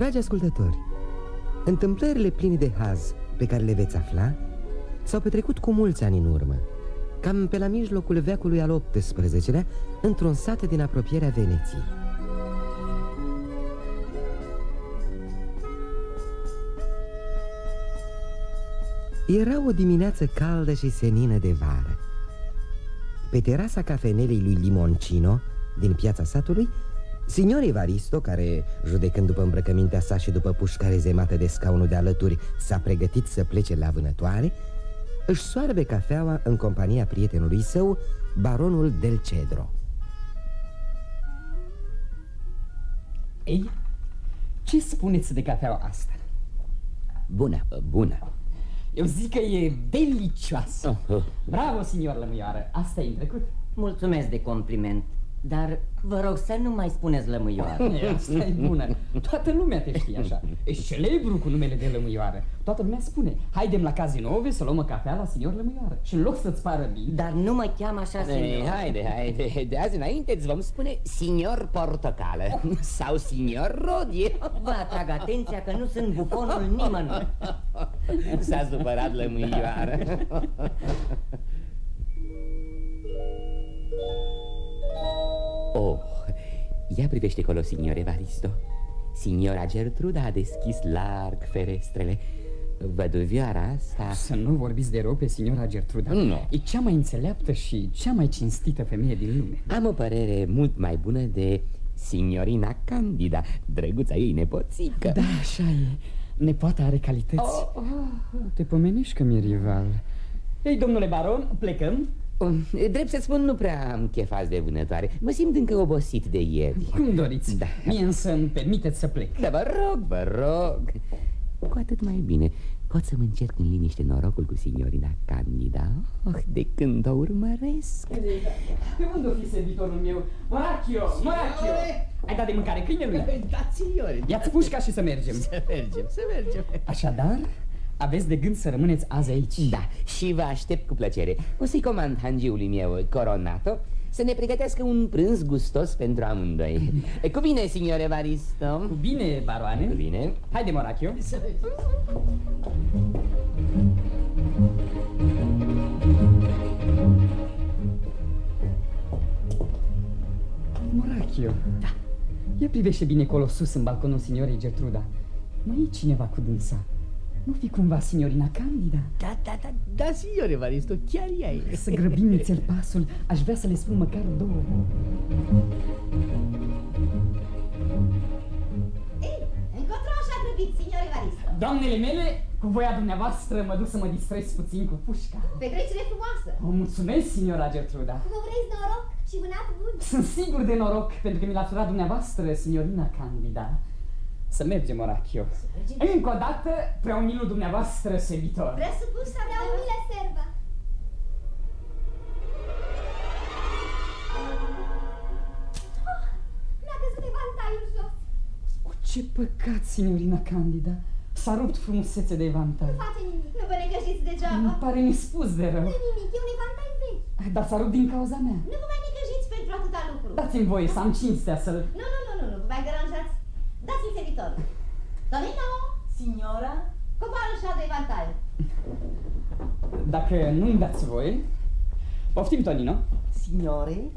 Dragi ascultători, întâmplările pline de haz pe care le veți afla s-au petrecut cu mulți ani în urmă, cam pe la mijlocul veacului al XVIII-lea, într-un sat din apropierea Veneției. Era o dimineață caldă și senină de vară. Pe terasa cafenelei lui Limoncino, din piața satului, Signor Evaristo, care, judecând după îmbrăcămintea sa și după pușca rezemată de scaunul de alături, s-a pregătit să plece la vânătoare, își soarbe cafeaua în compania prietenului său, baronul Del Cedro. Ei, ce spuneți de cafeaua asta? Bună, bună. Eu zic că e delicioasă. Bravo, signor Lămâioară, asta e în trecut. Mulțumesc de compliment. Dar vă rog să nu mai spuneți lămâioară. Asta e bună. Toată lumea te știe așa. Ești celebru cu numele de lămâioară. Toată lumea spune Haidem la Cazinove să luăm o cafea la signor lămâioară. Și în loc să-ți pară bine Dar nu mă cheamă așa signor Haide, haide. De azi înainte îți vom spune signor portocală Sau signor rodie. Vă atrag atenția că nu sunt bufonul nimănui. S-a supărat lămâioară Oh, ia privește acolo, signor Evaristo. Signora Gertruda a deschis larg ferestrele. Văduvioara asta... Să nu vorbiți de rău pe signora Gertruda Nu. E cea mai înțeleaptă și cea mai cinstită femeie din lume. Am o părere mult mai bună de signorina Candida Drăguța ei nepoțică. Da, așa e. Nepoata are calități. Oh, oh, oh. Te pomenești că mi-e rival. Ei, domnule baron, plecăm Drept să spun, nu prea am chefat de vânătoare. Mă simt încă obosit de ieri. Cum doriți. Da. Mie însă îmi permiteți să plec. Da, vă rog, vă rog. Cu atât mai bine. Pot să-mi încerc în liniște norocul cu signorina Candida? Oh, de când o urmăresc. Pe unde o fi servitorul meu? Morachio, Morachio Ai dat de mâncare câinelui? Da, signore. Ia-ți pușca și să mergem. Să mergem, să mergem. Așadar, aveți de gând să rămâneți azi aici? Da, și vă aștept cu plăcere. O să-i comand hangiului meu, Coronato Să ne pregătească un prânz gustos pentru amândoi. Cu bine, signore Varisto Cu bine, baroane. Cu bine. Haide, Morachio Morachio Da. Ia privește bine acolo sus în balconul signorei Gertruda. Mai e cineva cu dânsa nu fi cumva signorina Candida? Da, da, da, da, signore Varisto, chiar ea e. Să grăbim nițel pasul, aș vrea să le spun măcar două. Ei, încotro așa grăbit, signore Varisto Doamnele mele, cu voia dumneavoastră mă duc să mă distrez puțin cu pușca. Petrecere frumoasă. O mulțumesc, signora Gertruda. Vă vreți noroc și vânat bun? Sunt sigur de noroc, pentru că mi l-a furat dumneavoastră, signorina Candida să mergem, Orachio. Încă o dată, preumilul dumneavoastră servitor. Presupus să avea umile servă. Oh, mi-a căzut evantaiul jos. Cu ce păcat, signorina Candida. S-a rupt frumusețe de evantai. Nu face nimic, nu vă necăjiți degeaba. Îmi pare nespus de rău. Nu nimic, e un evantai vechi. Dar s-a rupt din cauza mea. Nu vă mai necăjiți pentru atâta lucru. Dați-mi voie să am cinstea să-l... Nu, nu, nu, nu, nu, vă mai deranjați. Dați-mi servitor. Domino! Signora? Coboară și de evantai. Dacă nu-mi dați voie... Poftim, Tonino. Signore?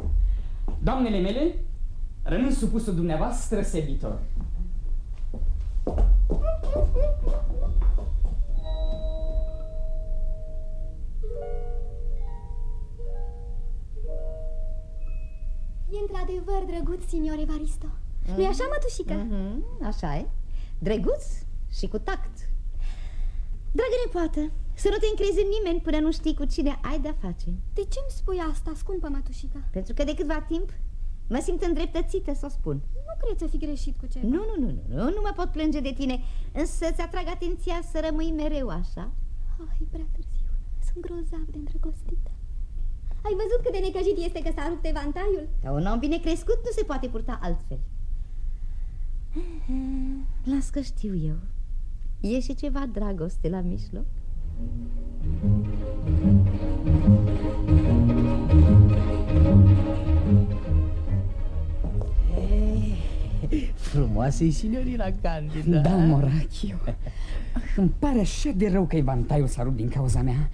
Doamnele mele, rămân supusul dumneavoastră servitor. E într-adevăr drăguț, signor Evaristo. Mm. Nu-i așa, mătușică? Mm -hmm, așa e. Drăguț și cu tact. Dragă nepoată, să nu te încrezi în nimeni până nu știi cu cine ai de-a face. De ce îmi spui asta, scumpă mătușică? Pentru că de câtva timp mă simt îndreptățită să o spun. Nu cred să fi greșit cu ceva. Nu, nu, nu, nu, nu, nu mă pot plânge de tine, însă îți atrag atenția să rămâi mereu așa. Oh, e prea târziu. Sunt grozav de îndrăgostită. Ai văzut cât de necăjit este că s-a rupt evantaiul? Dar un om bine crescut nu se poate purta altfel. Las că știu eu. E și ceva dragoste la mijloc? frumoasă e signorina Candida Da, Morachio Îmi pare așa de rău că evantaiul s-a rupt din cauza mea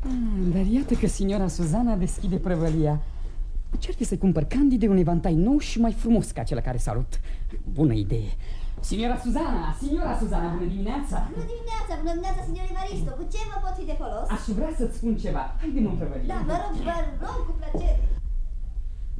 ah, Dar iată că signora Suzana deschide prăvălia Ce-ar fi să cumpăr Candide un evantai nou și mai frumos ca acela care s-a rupt? Bună idee Signora Suzana, signora Suzana, bună dimineața Bună dimineața, bună dimineața, signor Evaristo. Cu ce vă pot fi de folos? Aș vrea să-ți spun ceva Haide-mă în prăvălie Da, vă rog, vă rog cu plăcere.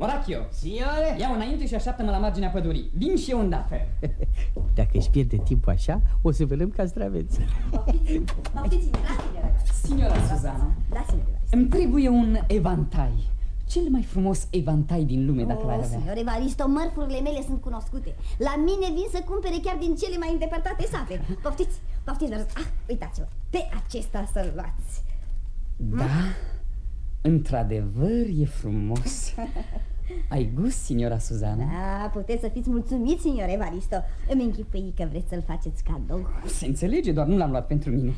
Morachio, Signore ia înainte și așteaptă-mă la marginea pădurii Vin și eu îndată Dacă își pierde timpul așa, o să vedem castraveți Poftiți, poftiți-mi, da, signor Evaristo. Signora Suzana, Da, signor Evaristo. îmi trebuie un evantai Cel mai frumos evantai din lume, dacă l-ai Oh, avea signor Evaristo, mărfurile mele sunt cunoscute. La mine vin să cumpere chiar din cele mai îndepărtate sate. Poftiți, poftiți, vă rog. Ah, uitați-vă, pe acesta să-l luați. Da, într-adevăr e frumos Ai gust, signora Suzana? Da, puteți să fiți mulțumiți, signor Evaristo. Îmi închipui că vreți să-l faceți cadou. Se înțelege, doar nu l-am luat pentru mine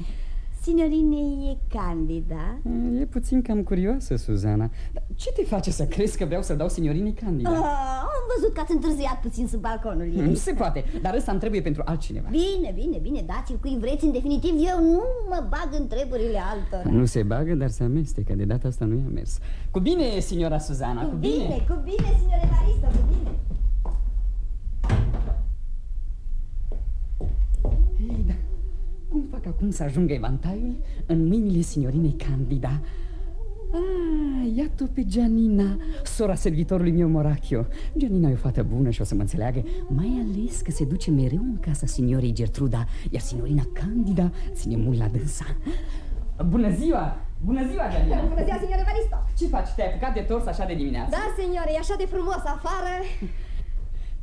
Signorine e Candida. E puțin cam curioasă, Suzana Dar ce te face să crezi că vreau să dau signorinei Candida? Ah, am văzut că ați întârziat puțin sub balconul Nu ei. se poate, dar ăsta îmi trebuie pentru altcineva Bine, bine, bine, dați-l cui vreți, în definitiv eu nu mă bag în treburile altora. Nu se bagă, dar se amestecă, de data asta nu i-a mers Cu bine, signora Suzana, Cu cu bine, bine cu bine, signor Evaristo, cu bine. Ei, da. Cum fac acum să ajungă evantaiul în mâinile signorinei Candida? Ah, iată pe Gianina, sora servitorului meu Morachio Gianina e o fată bună și o să mă înțeleagă Mai ales că se duce mereu în casa signorei Gertruda Iar signorina Candida ține mult la dânsa Bună ziua! Bună ziua, Gianina! Bună ziua, signor Evaristo. Ce faci? Te-ai apucat de tors așa de dimineață? Da, signore, e așa de frumos afară.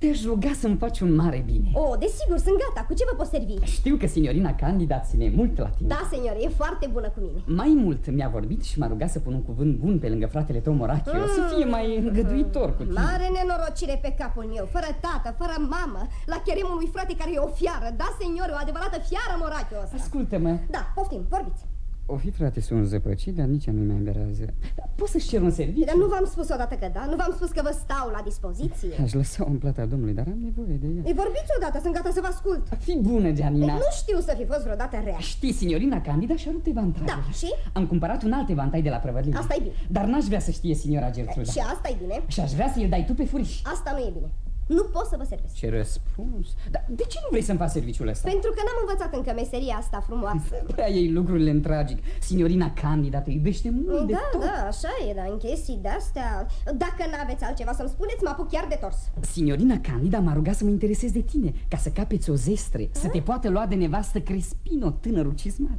Te-aș ruga să-mi faci un mare bine Oh, desigur, sunt gata. Cu ce vă pot servi? Știu că signorina Candida ține mult la tine Da, signore, e foarte bună cu mine. Mai mult mi-a vorbit și m-a rugat să pun un cuvânt bun pe lângă fratele tău Morachio Să fie mai îngăduitor cu tine Mare nenorocire pe capul meu, fără tată, fără mamă, la cheremul unui frate care e o fiară. Da, signore, o adevărată fiară, Morachio ăsta. Ascultă-mă, Da, poftim, vorbiți. O fi frate sunt zăpăcit, dar nici a nu mai amberează Dar Poți să-și cer un serviciu? Dar nu v-am spus odată că da? Nu v-am spus că vă stau la dispoziție? Aș lăsa-o în plata domnului, dar am nevoie de ea Îi vorbiți odată, sunt gata să vă ascult. Fi bună, Gianina Nu știu să fi fost vreodată rea. Știi, signorina Candida și-a rupt evantaiul Da, și? Am cumpărat un alt evantai de la prăvălie Asta e bine. Dar n-aș vrea să știe signora Gertruda Și asta e bine. Și aș vrea să-l dai tu pe furiș Asta nu e bine. Nu pot să vă servesc. Ce răspuns Dar de ce nu vrei să-mi faci serviciul ăsta? Pentru că n-am învățat încă meseria asta frumoasă. Prea ei lucrurile în tragic Signorina Candida te iubește mult de Da, tot da, așa e, dar în chestii de-astea Dacă n-aveți altceva să-mi spuneți, mă apuc chiar de tors Signorina Candida m-a rugat să mă interesez de tine Ca să capeți o zestre Să te poată lua de nevastă Crespino, tânărul cizmar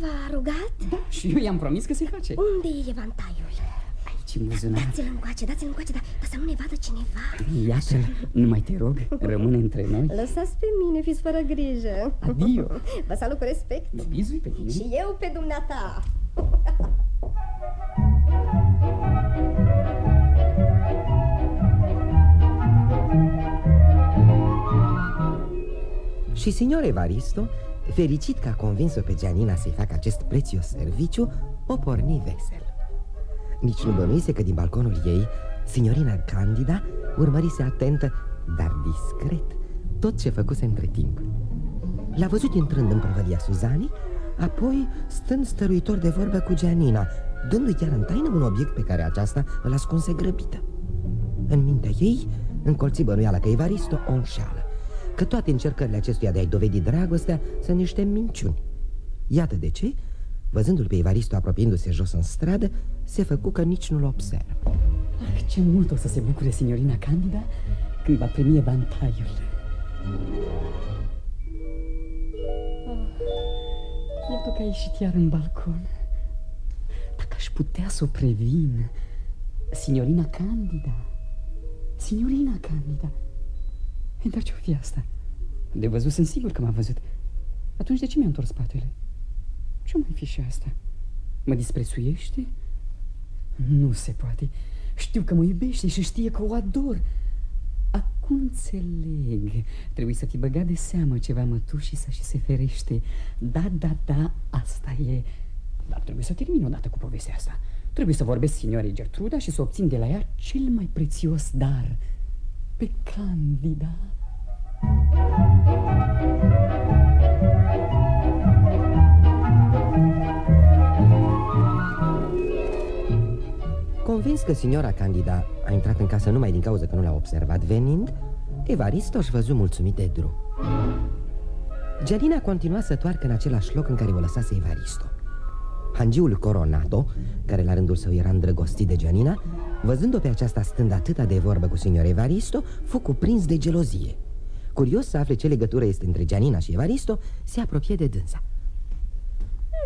V-a rugat? Da, și eu i-am promis că se face Unde e evantaiul? Aici în buzunar Dați-l încoace, dați-l încoace, dar, dar să nu ne vadă cineva. Iată-l, nu mai te rog, rămâne între noi. Lăsați pe mine, fiți fără grijă. Adio. Vă salut cu respect. Mă bizui pe tine. Și eu pe dumneata. Și signor Evaristo, fericit că a convins-o pe Gianina să-i facă acest prețios serviciu, o porni vesel. Nici nu bănuise că din balconul ei, signorina Candida urmărise atentă, dar discret, tot ce făcuse între timp. L-a văzut intrând în prăvălia Suzanii, apoi stând stăruitor de vorbă cu Gianina, dându-i chiar în taină un obiect pe care aceasta îl ascunse grăbită. În mintea ei, încolți bănuiala că Evaristo o înșeală, că toate încercările acestuia de a-i dovedi dragostea sunt niște minciuni. Iată de ce, văzându-l pe Evaristo apropiindu-se jos în stradă, se făcu că nici nu-l observă. Ah, ce mult o să se bucure signorina Candida Când va primi evantaiul Ah, Iată că a ieșit iar în balcon Dacă aș putea să o previn Signorina Candida Signorina Candida Ei, Dar ce-o fi asta? De văzut sunt sigur că m-a văzut Atunci de ce mi-a întors spatele? Ce mai fi și asta? Mă disprețuiește? Nu se poate. Știu că mă iubește și știe că o ador. Acum înțeleg. Trebuie să fi băgat de seamă ceva mătușița și se ferește. Da, da, da, asta e. Dar trebuie să termin odată cu povestea asta. Trebuie să vorbesc signoarei Gertruda și să obțin de la ea cel mai prețios dar. Pe Candida Convins că signora Candida a intrat în casă numai din cauza că nu l-a observat venind, Evaristo își văzu mulțumit de drum. Gianina continua să toarcă în același loc în care o lăsase Evaristo. Hangiul Coronato, care la rândul său era îndrăgostit de Gianina, văzând-o pe aceasta stând atâta de vorbă cu signor Evaristo, fu cuprins de gelozie. Curios să afle ce legătură este între Gianina și Evaristo, se apropie de dânsa.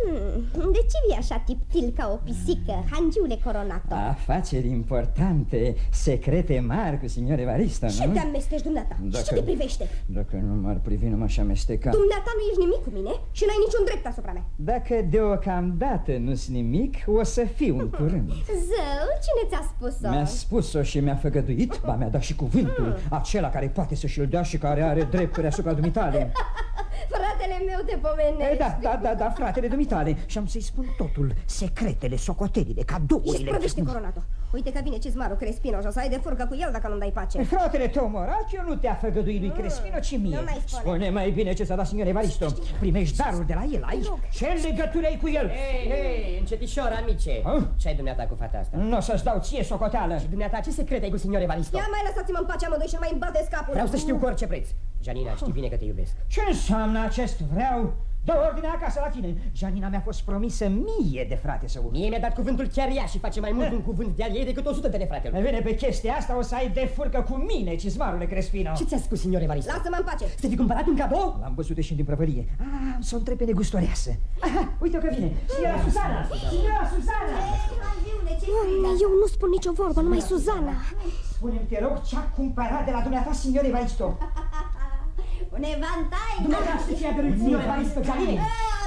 Hmm, de ce vii așa tiptil ca o pisică, hangiule coronato? Afaceri importante, secrete mari cu signor Evaristo, nu? Ce te amesteci dumneata? Dacă, ce te privește? Dacă nu m-ar privi, nu m-aș amesteca Dumneata nu ești nimic cu mine și n-ai niciun drept asupra mea Dacă deocamdată nu-s nimic, o să fiu în curând Zău, cine ți-a spus-o? Mi-a spus-o și mi-a făgăduit, ba mi-a dat și cuvântul hmm. Acela care poate să și-l dea și care are drepturi asupra dumitale Fratele meu te pomenește Da, da, da, da, fratele dumitale tale și am să-i spun totul, secretele, socotelile, cadourile. Și sprăvește coronatul. Uite că vine Cizmaru Crespino și o să ai de furcă cu el dacă nu-mi dai pace. Fratele tău, Moraciu, nu te-a făgăduit lui Crespino, ci mie. Nu mai spune. Spune mai bine ce s-a dat signor Evaristo. Primești darul de la el, ai? Ce legătură ai cu el? Hei, hei, încetișor, amice. Ce-ai dumneata cu fata asta? Nu o să-ți dau ție socoteală. Și dumneata, ce secret ai cu signor Evaristo? Ia mai lăsați-mă în pace amândoi și mai îmi bateți capul. Vreau să știu cu orice preț. Janina, știi bine că te iubesc. Ce înseamnă acest vreau? Dă ordine acasă la tine. Janina mi-a fost promisă mie de frate său. Mie mi-a dat cuvântul chiar ea și face mai mult un cuvânt de al ei decât o sută de fratele. E bine, pe chestia asta o să ai de furcă cu mine, cizmarule Crespino. Ce ți-a spus, signore Evaristo? Lasă-mă în pace. Să fi cumpărat un cadou? L-am văzut ieșind din prăvălie. Ah, să o întreb pe negustoreasă. Aha, uite că vine. Signora Suzana! Signora Suzana! Eu nu spun nicio vorbă, numai Suzana. Spune-mi, te rog, ce-a cumpărat de la dumneata, signore Evaristo? Un evantai! Dumneata știi ce a dăruit signore Evaristo, Janine?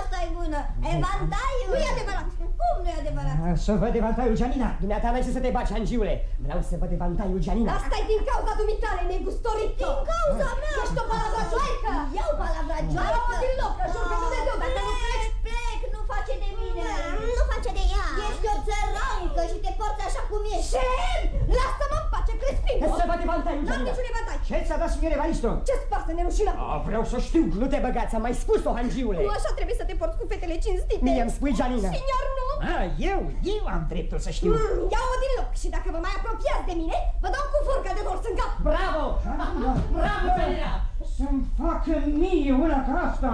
Asta e bună! Evantaiul! Nu e adevărat! Cum nu e adevărat? Să văd evantaiul, Janina! Dumneata n-ai ce să te baci, Angiule! Vreau să văd evantaiul, Janina! Asta e din cauza dumitale, negustorito! Din cauza mea! Ești o palavra joaică! Eu palavra joaică? Nu, din loc, că jur că nu de Dacă nu pleci, plec, nu face de mine! Nu face de ea! Ești o țărancă și te porți așa cum ești! Ce? Lasă-mă în pace, Crespino! Să văd evantaiul, N-am Janina! niciun evantai! Ce ți-a dat, signore Evaristo? Ce-ți pasă, nerușină? Ah, vreau să știu. Nu te băgați, am mai spus-o, Hangiule! Nu așa trebuie să te porți cu fetele cinstite! Mie îmi spui, Janina! Signor, nu! Ah, eu, eu am dreptul să știu. Mm, Ia-o din loc și dacă vă mai apropiați de mine, vă dau cu furcă de dors în cap! Bravo! Bravo, Janina! Să-mi facă mie una ca asta.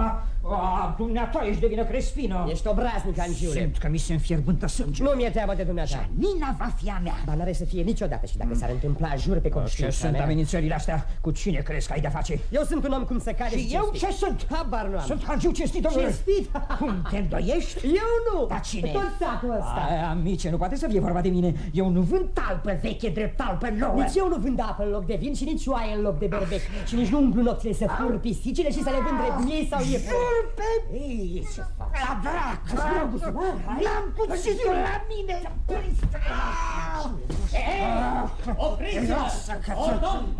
Ah, dumneata ești de vină Crespino. Ești obraznic, Angiule! Simt că mi se înfierbântă sânge. Nu mi-e teamă de dumneata! Nina va fi a mea. Ba n-are să fie niciodată și dacă s-ar întâmpla, jur pe Ce conștiința sunt mea. amenințările astea? Cu cine crezi că ai de-a face? Eu sunt un om cum se cade Și eu cinstit. ce sunt? Habar nu am. Sunt hangiu cinstit, domnule. Cinstit? Cum te îndoiești? Eu nu! Dar cine? Tot satul ăsta! Ai, amice, nu poate să fie vorba de mine. Eu nu vând talpă veche drept talpă nouă. Nici eu nu vând apă în loc de vin și nici oaie în loc de berbec Și nici nu umplu nopțile să fur pisicile și să le vând drept miei sau iepure Jur pe... Ei, ce fac? La dracu! L-am puțit la mine! Opriți-vă! Ordon!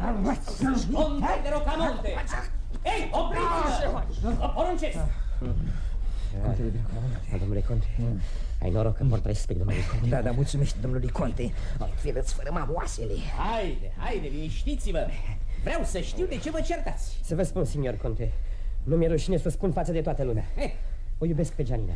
Conte de Rocamonte! Ei, opriți-vă! Vă poruncesc! Da, domnule Conte, ai noroc că port respect, domnule Conte Da, da, mulțumesc domnului Conte. Altfel îți fărâmam oasele. Haide, haide, liniștiți-vă! Vreau să știu de ce vă certați. Să vă spun, signor Conte Nu mi-e rușine să spun față de toată lumea Eh, O iubesc pe Gianina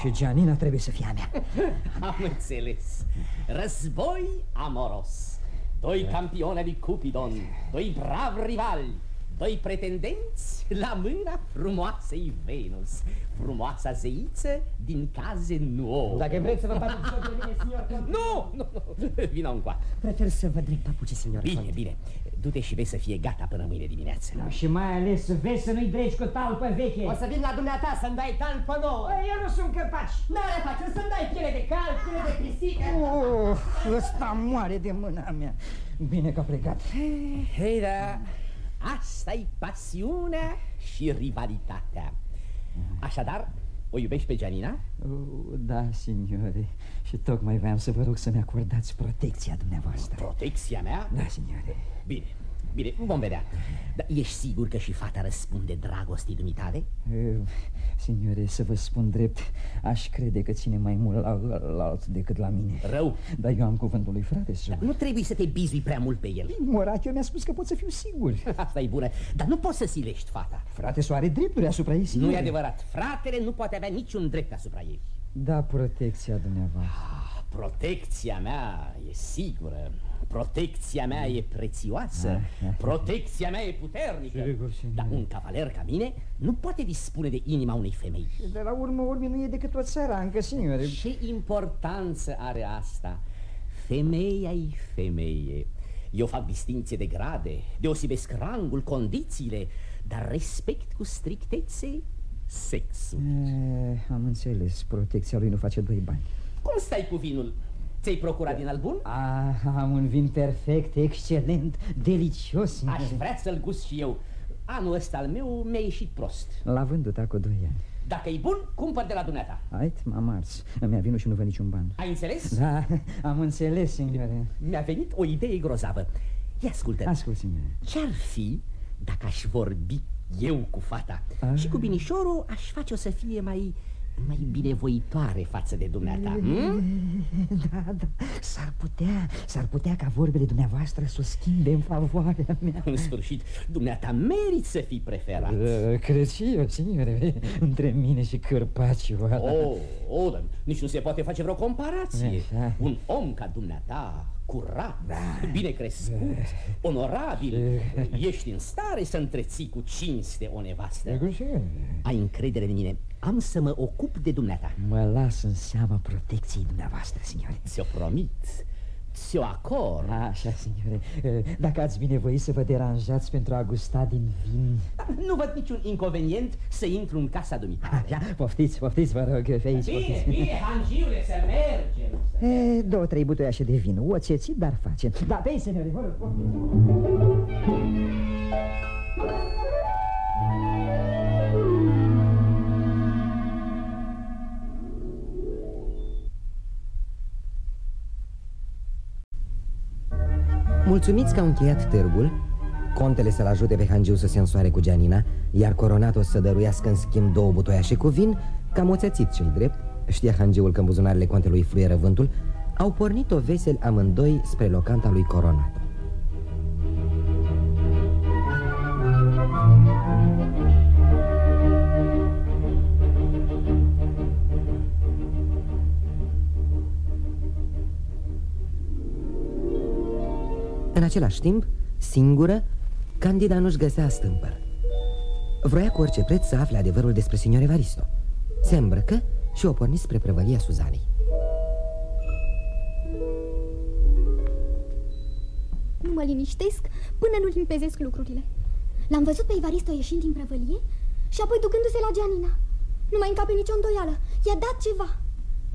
Și Gianina trebuie să fie a mea. am înțeles. Război amoros. Doi campioni lui Cupidon, doi bravi rivali, doi pretendenți la mâna frumoasei Venus, frumoasa zeiță din case nouă. Dacă vreți să vă bateți joc de mine, signor Conte Nu, nu, nu, vino încoa. Prefer să vă dreg papuce, signor Bine, Conte bine, du-te și vezi să fie gata până mâine dimineață. Și mai ales vezi să nu-i dregi cu talpă veche. O să vin la dumneata să-mi dai talpă nouă Eu nu sunt căpaci. N-are face, o să-mi dai piele de cal, piele de pisică Oh, ăsta moare de mâna mea. Bine că a plecat. Hei, da, asta e pasiunea și rivalitatea. Așadar, o iubești pe Gianina? Oh, da, signore. Și tocmai vreau să vă rog să-mi acordați protecția dumneavoastră. Protecția mea? Da, signore. Bine. Bine, vom vedea. Dar ești sigur că și fata răspunde dragostii dumitale? E, Signore, să vă spun drept, aș crede că ține mai mult la, la, la alt decât la mine. Rău. Dar eu am cuvântul lui frate Dar nu trebuie să te bizui prea mult pe el. Morachiu mi-a spus că pot să fiu sigur. Asta e bună, dar nu poți să silești fata. Frate, so are drepturi asupra ei, signore. Nu e adevărat. Fratele nu poate avea niciun drept asupra ei. Da, protecția dumneavoastră. Ah, protecția mea e sigură. Protecția mea e prețioasă. Protecția mea e puternică. Sigur, signore. Dar un cavaler ca mine nu poate dispune de inima unei femei. De la urmă urmii nu e decât o țărancă, signore. Ce importanță are asta? Femeia e femeie. Eu fac distinție de grade, deosebesc rangul, condițiile, dar respect cu strictețe sexul. E, am înțeles, protecția lui nu face doi bani. Cum stai cu vinul? Ți-ai procurat din albun? Ah, am un vin perfect, excelent, delicios. signore. Aș vrea să-l gust și eu. Anul ăsta al meu mi-a ieșit prost. L-a vândut acum doi ani. Dacă e bun, cumpăr de la dumneata. Ait, m-am ars. Mi-a vinut și nu vă niciun ban. Ai înțeles? Da, am înțeles, signore. Mi-a venit o idee grozavă. Ia ascultă. Ascult, signore. Ce-ar fi dacă aș vorbi eu cu fata Ah. și cu binișorul aș face-o să fie mai, mai binevoitoare față de dumneata? Hm? Da, da, s-ar putea, s-ar putea ca vorbele dumneavoastră să o schimbe în favoarea mea. În sfârșit, dumneata meriți să fii preferat. Uh, Cred și eu, signore, între mine și Cârpaciu ăla. Oh, oh, dar nici nu se poate face vreo comparație. Așa. Un om ca dumneata, curat, bine crescut, onorabil, ești în stare să întreții cu cinste o nevastă. Sigur, sigur. Ai încredere în mine. Am să mă ocup de dumneata. Mă las în seama protecției dumneavoastră, signore. Ți-o promit, ți-o acord. Așa, signore. Uh, Dacă ați binevoit să vă deranjați pentru a gusta din vin... Nu văd niciun inconvenient să intru în casa dumitale. Așa, poftiți, poftiți, vă rog, pe aici, Bine, poftiți. bine, hangiule, să mergem. E, două, trei butoiașe de vin, oțețit, dar face. Da, pe aici, signore, vă rog, poftiți. Mulțumiți că au încheiat târgul, contele să-l ajute pe Hangiu să se însoare cu Gianina, iar coronatul să dăruiască în schimb două butoiașe cu vin, cam oțețit cei drept, știa Hangiul că în buzunarele contelui fluieră vântul, au pornit-o veseli amândoi spre locanta lui Coronato. În același timp, singură, Candida nu-și găsea stâmpăr. Vroia cu orice preț să afle adevărul despre signor Evaristo. Se îmbrăcă și o porni spre prăvălia Suzanei. Nu mă liniștesc până nu limpezesc lucrurile. L-am văzut pe Ivaristo ieșind din prăvălie și apoi ducându-se la Gianina. Nu mai încape nicio îndoială. I-a dat ceva.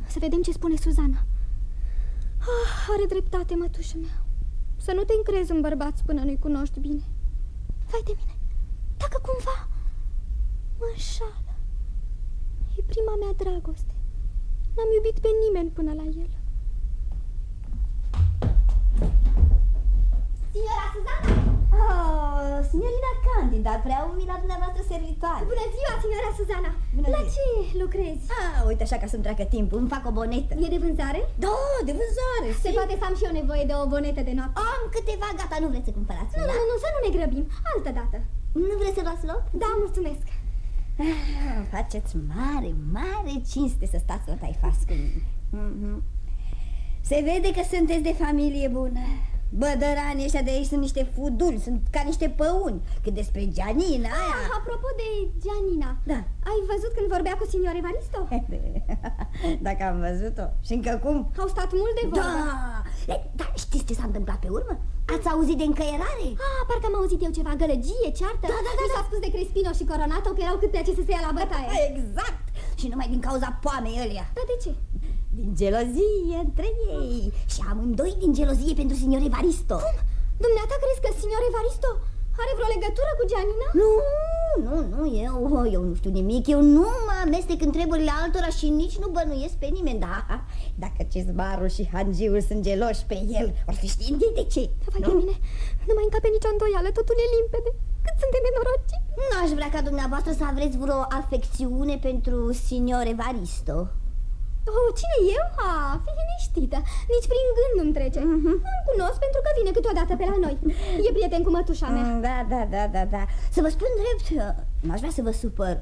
Să vedem ce spune Suzana. Ah, are dreptate, mătușă mea. Să nu te încrezi în bărbați până nu-i cunoști bine. Vai de mine, dacă cumva mă înșală. E prima mea dragoste. N-am iubit pe nimeni până la el. Signora Suzana! Oh, signorina Candida, prea umila dumneavoastră servitoare. Bună ziua, signora Suzana! Bună la ziua. ce lucrezi? Ah, uite așa ca să-mi treacă timpul, îmi fac o bonetă. E de vânzare? Da, de vânzare, Se poate să am și eu nevoie de o bonetă de noapte. Am câteva, gata, nu vreți să cumpărați Nu, una? nu, nu, să nu ne grăbim. Altă dată. Nu vreți să luați loc? Da, mulțumesc. Ah, faceți mare, mare cinste să stați la taifas cu mine. Mhm. Se vede că sunteți de familie bună. Bădăranii ăștia de aici sunt niște fuduli, sunt ca niște păuni. Cât despre Gianina aia... Ah, apropo de Gianina, Da. ai văzut când vorbea cu signor Evaristo? Dacă am văzut-o. Și încă cum? Au stat mult de vorbă. Da! E, Dar știți ce s-a întâmplat pe urmă? Ați auzit de încăierare? Ah, parcă am auzit eu ceva, gălăgie, ceartă. Da, da, da, Mi s-a da. spus de Crespino și Coronato că erau cât pe ce să se ia la bătaie. Exact! Și numai din cauza poamei ălea. Dar de ce? Din gelozie între ei. Și amândoi din gelozie pentru signor Evaristo. Cum? Dumneata crezi că signor Evaristo Are vreo legătură cu Gianina? Nu, nu, nu, eu, eu nu știu nimic Eu nu mă amestec în treburile altora și nici nu bănuiesc pe nimeni Da, dacă Cizmarul și Hangiul sunt geloși pe el Or fi știind ei de ce Vai de mine, nu mai încape nicio îndoială, totul e limpede Cât sunt de nenoroci N-aș vrea ca dumneavoastră să aveți vreo afecțiune pentru signor Evaristo Oh, cine eu? Ha, fi liniștită. Nici prin gând nu-mi trece. Mm -hmm. Nu cunosc pentru că vine câteodată pe la noi. E prieten cu mătușa mea. Mm, Da, da, da, da, da. Să vă spun drept, n-aș vrea să vă supăr.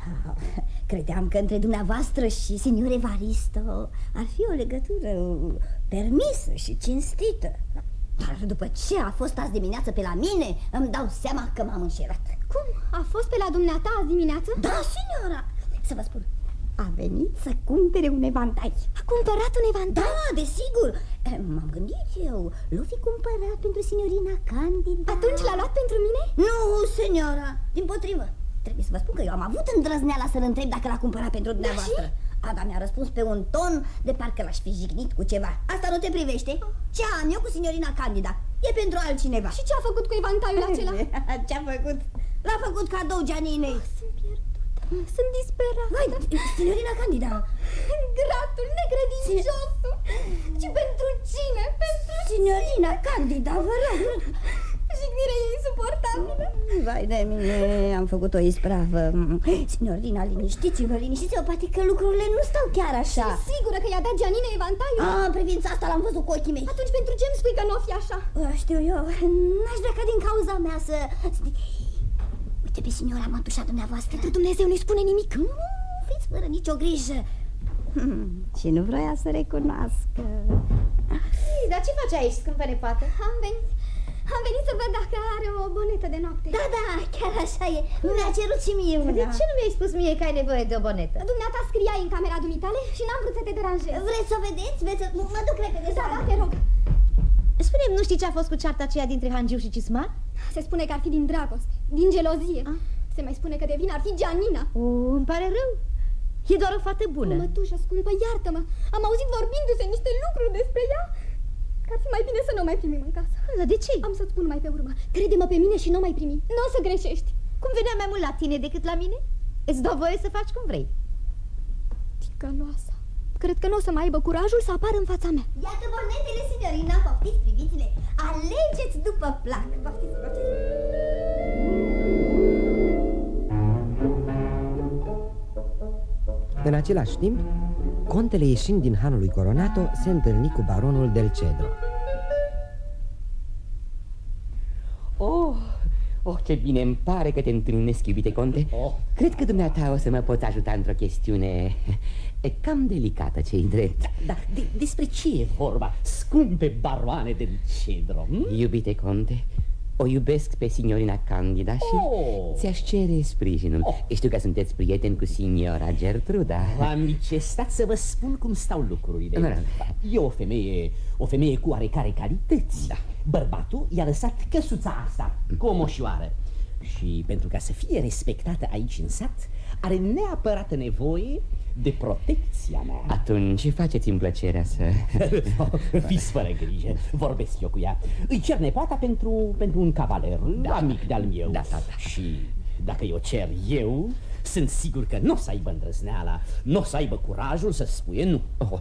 Da, Credeam că între dumneavoastră și signor Evaristo Ar fi o legătură permisă și cinstită. Dar după ce a fost azi dimineață pe la mine Îmi dau seama că m-am înșelat. Cum? A fost pe la dumneata azi dimineață? Da, signora Să vă spun a venit să cumpere un evantai A cumpărat un evantai? Da, desigur M-am gândit eu L-o fi cumpărat pentru signorina Candida Atunci l-a luat pentru mine? Nu, signora, din potrivă Trebuie să vă spun că eu am avut îndrăzneala să-l întreb dacă l-a cumpărat pentru dumneavoastră Da, Ada mi-a răspuns pe un ton de parcă l-aș fi jignit cu ceva Asta nu te privește? Ce am eu cu signorina Candida? E pentru altcineva Și ce a făcut cu evantaiul acela? Ce-a făcut? L-a făcut cadou Gianinei oh, Sunt pierdută sunt disperată Vai, signorina Candida. Gratul, necredinciosul Și pentru cine? Pentru Signorina Candida, vă rog. Jignirea e insuportabilă. Vai de mine, am făcut o ispravă. Signorina, liniștiți-vă, liniștiți-vă Poate că lucrurile nu stau chiar așa. Sunt sigură că i-a dat Gianina evantaiul? Ah, în privința asta l-am văzut cu ochii mei. Atunci pentru ce îmi spui că nu o fi așa? Știu eu, n-aș vrea ca din cauza mea să... Uite pe signora mătușa dumneavoastră. Pentru Dumnezeu nu-i spune nimic. Nu, fiți fără nicio grijă. Hmm, Și nu vroia să recunoască. Dar ce faci aici, scumpă nepoată? Am venit am venit să văd dacă are o bonetă de noapte. Da, da, chiar așa e. Mi-a cerut și mie una. De ce nu mi-ai spus mie că ai nevoie de o bonetă? Dumneata scria în camera dumitale și n-am vrut să te deranjez. Vreți să o vedeți? Vreți să... Mă duc repede Da, da, te rog. Spune nu știi ce a fost cu cearta aceea dintre Hangiu și Cismar? Se spune că ar fi din dragoste, din gelozie. Ah. Se mai spune că de vină ar fi Gianina O, îmi pare rău. E doar o fată bună. O, Mătușă scumpă, iartă-mă. Am auzit vorbindu-se niște lucruri despre ea. Că ar fi mai bine să nu o mai primim în casă. Dar de ce? Am să-ți spun mai pe urmă. Crede-mă pe mine și nu o mai primi. Nu o să greșești. Cum venea mai mult la tine decât la mine? Îți dau voie să faci cum vrei. Ticăloasa Cred că nu o să mai aibă curajul să apară în fața mea. Iată bonetele, signorina, poftiți, priviți-le. Alegeți după plac. Poftiți, poftiți. În același timp, contele ieșind din hanul lui Coronato se întâlni cu baronul del Cedro. Oh, oh, ce bine îmi pare că te întâlnesc, iubite conte oh. Cred că dumneata o să mă poți ajuta într-o chestiune e cam delicată, ce-i drept Da, da de, despre ce e vorba, scumpe baroane del Cedro? Hm? Iubite conte, o iubesc pe signorina Candida și oh. ți-aș cere sprijinul oh. Știu că sunteți prieteni cu signora Gertruda Amice, stați să vă spun cum stau lucrurile da. E o femeie, o femeie cu oarecare calități da. Bărbatul i-a lăsat căsuța asta cu o moșoară Și pentru ca să fie respectată aici în sat Are neapărat nevoie de protecția mea Atunci faceți-mi plăcerea să... Fiți fără grijă, vorbesc eu cu ea Îi cer nepoata pentru, pentru un cavaler, da. amic de-al meu da, da, da. Și dacă eu cer eu, sunt sigur că nu o să aibă îndrăzneala Nu o să aibă curajul să spune nu. Oh,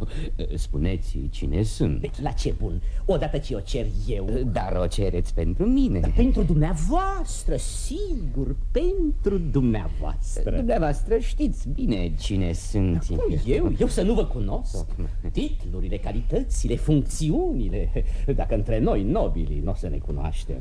Spuneți cine sunt. Deci la ce bun, odată ce o cer eu. Dar o cereți pentru mine. Pentru dumneavoastră, sigur, pentru dumneavoastră. Dumneavoastră știți bine cine sunt. Cum eu? Eu să nu vă cunosc? Titlurile, calitățile, funcțiunile. Dacă între noi, nobilii, nu o să ne cunoaștem.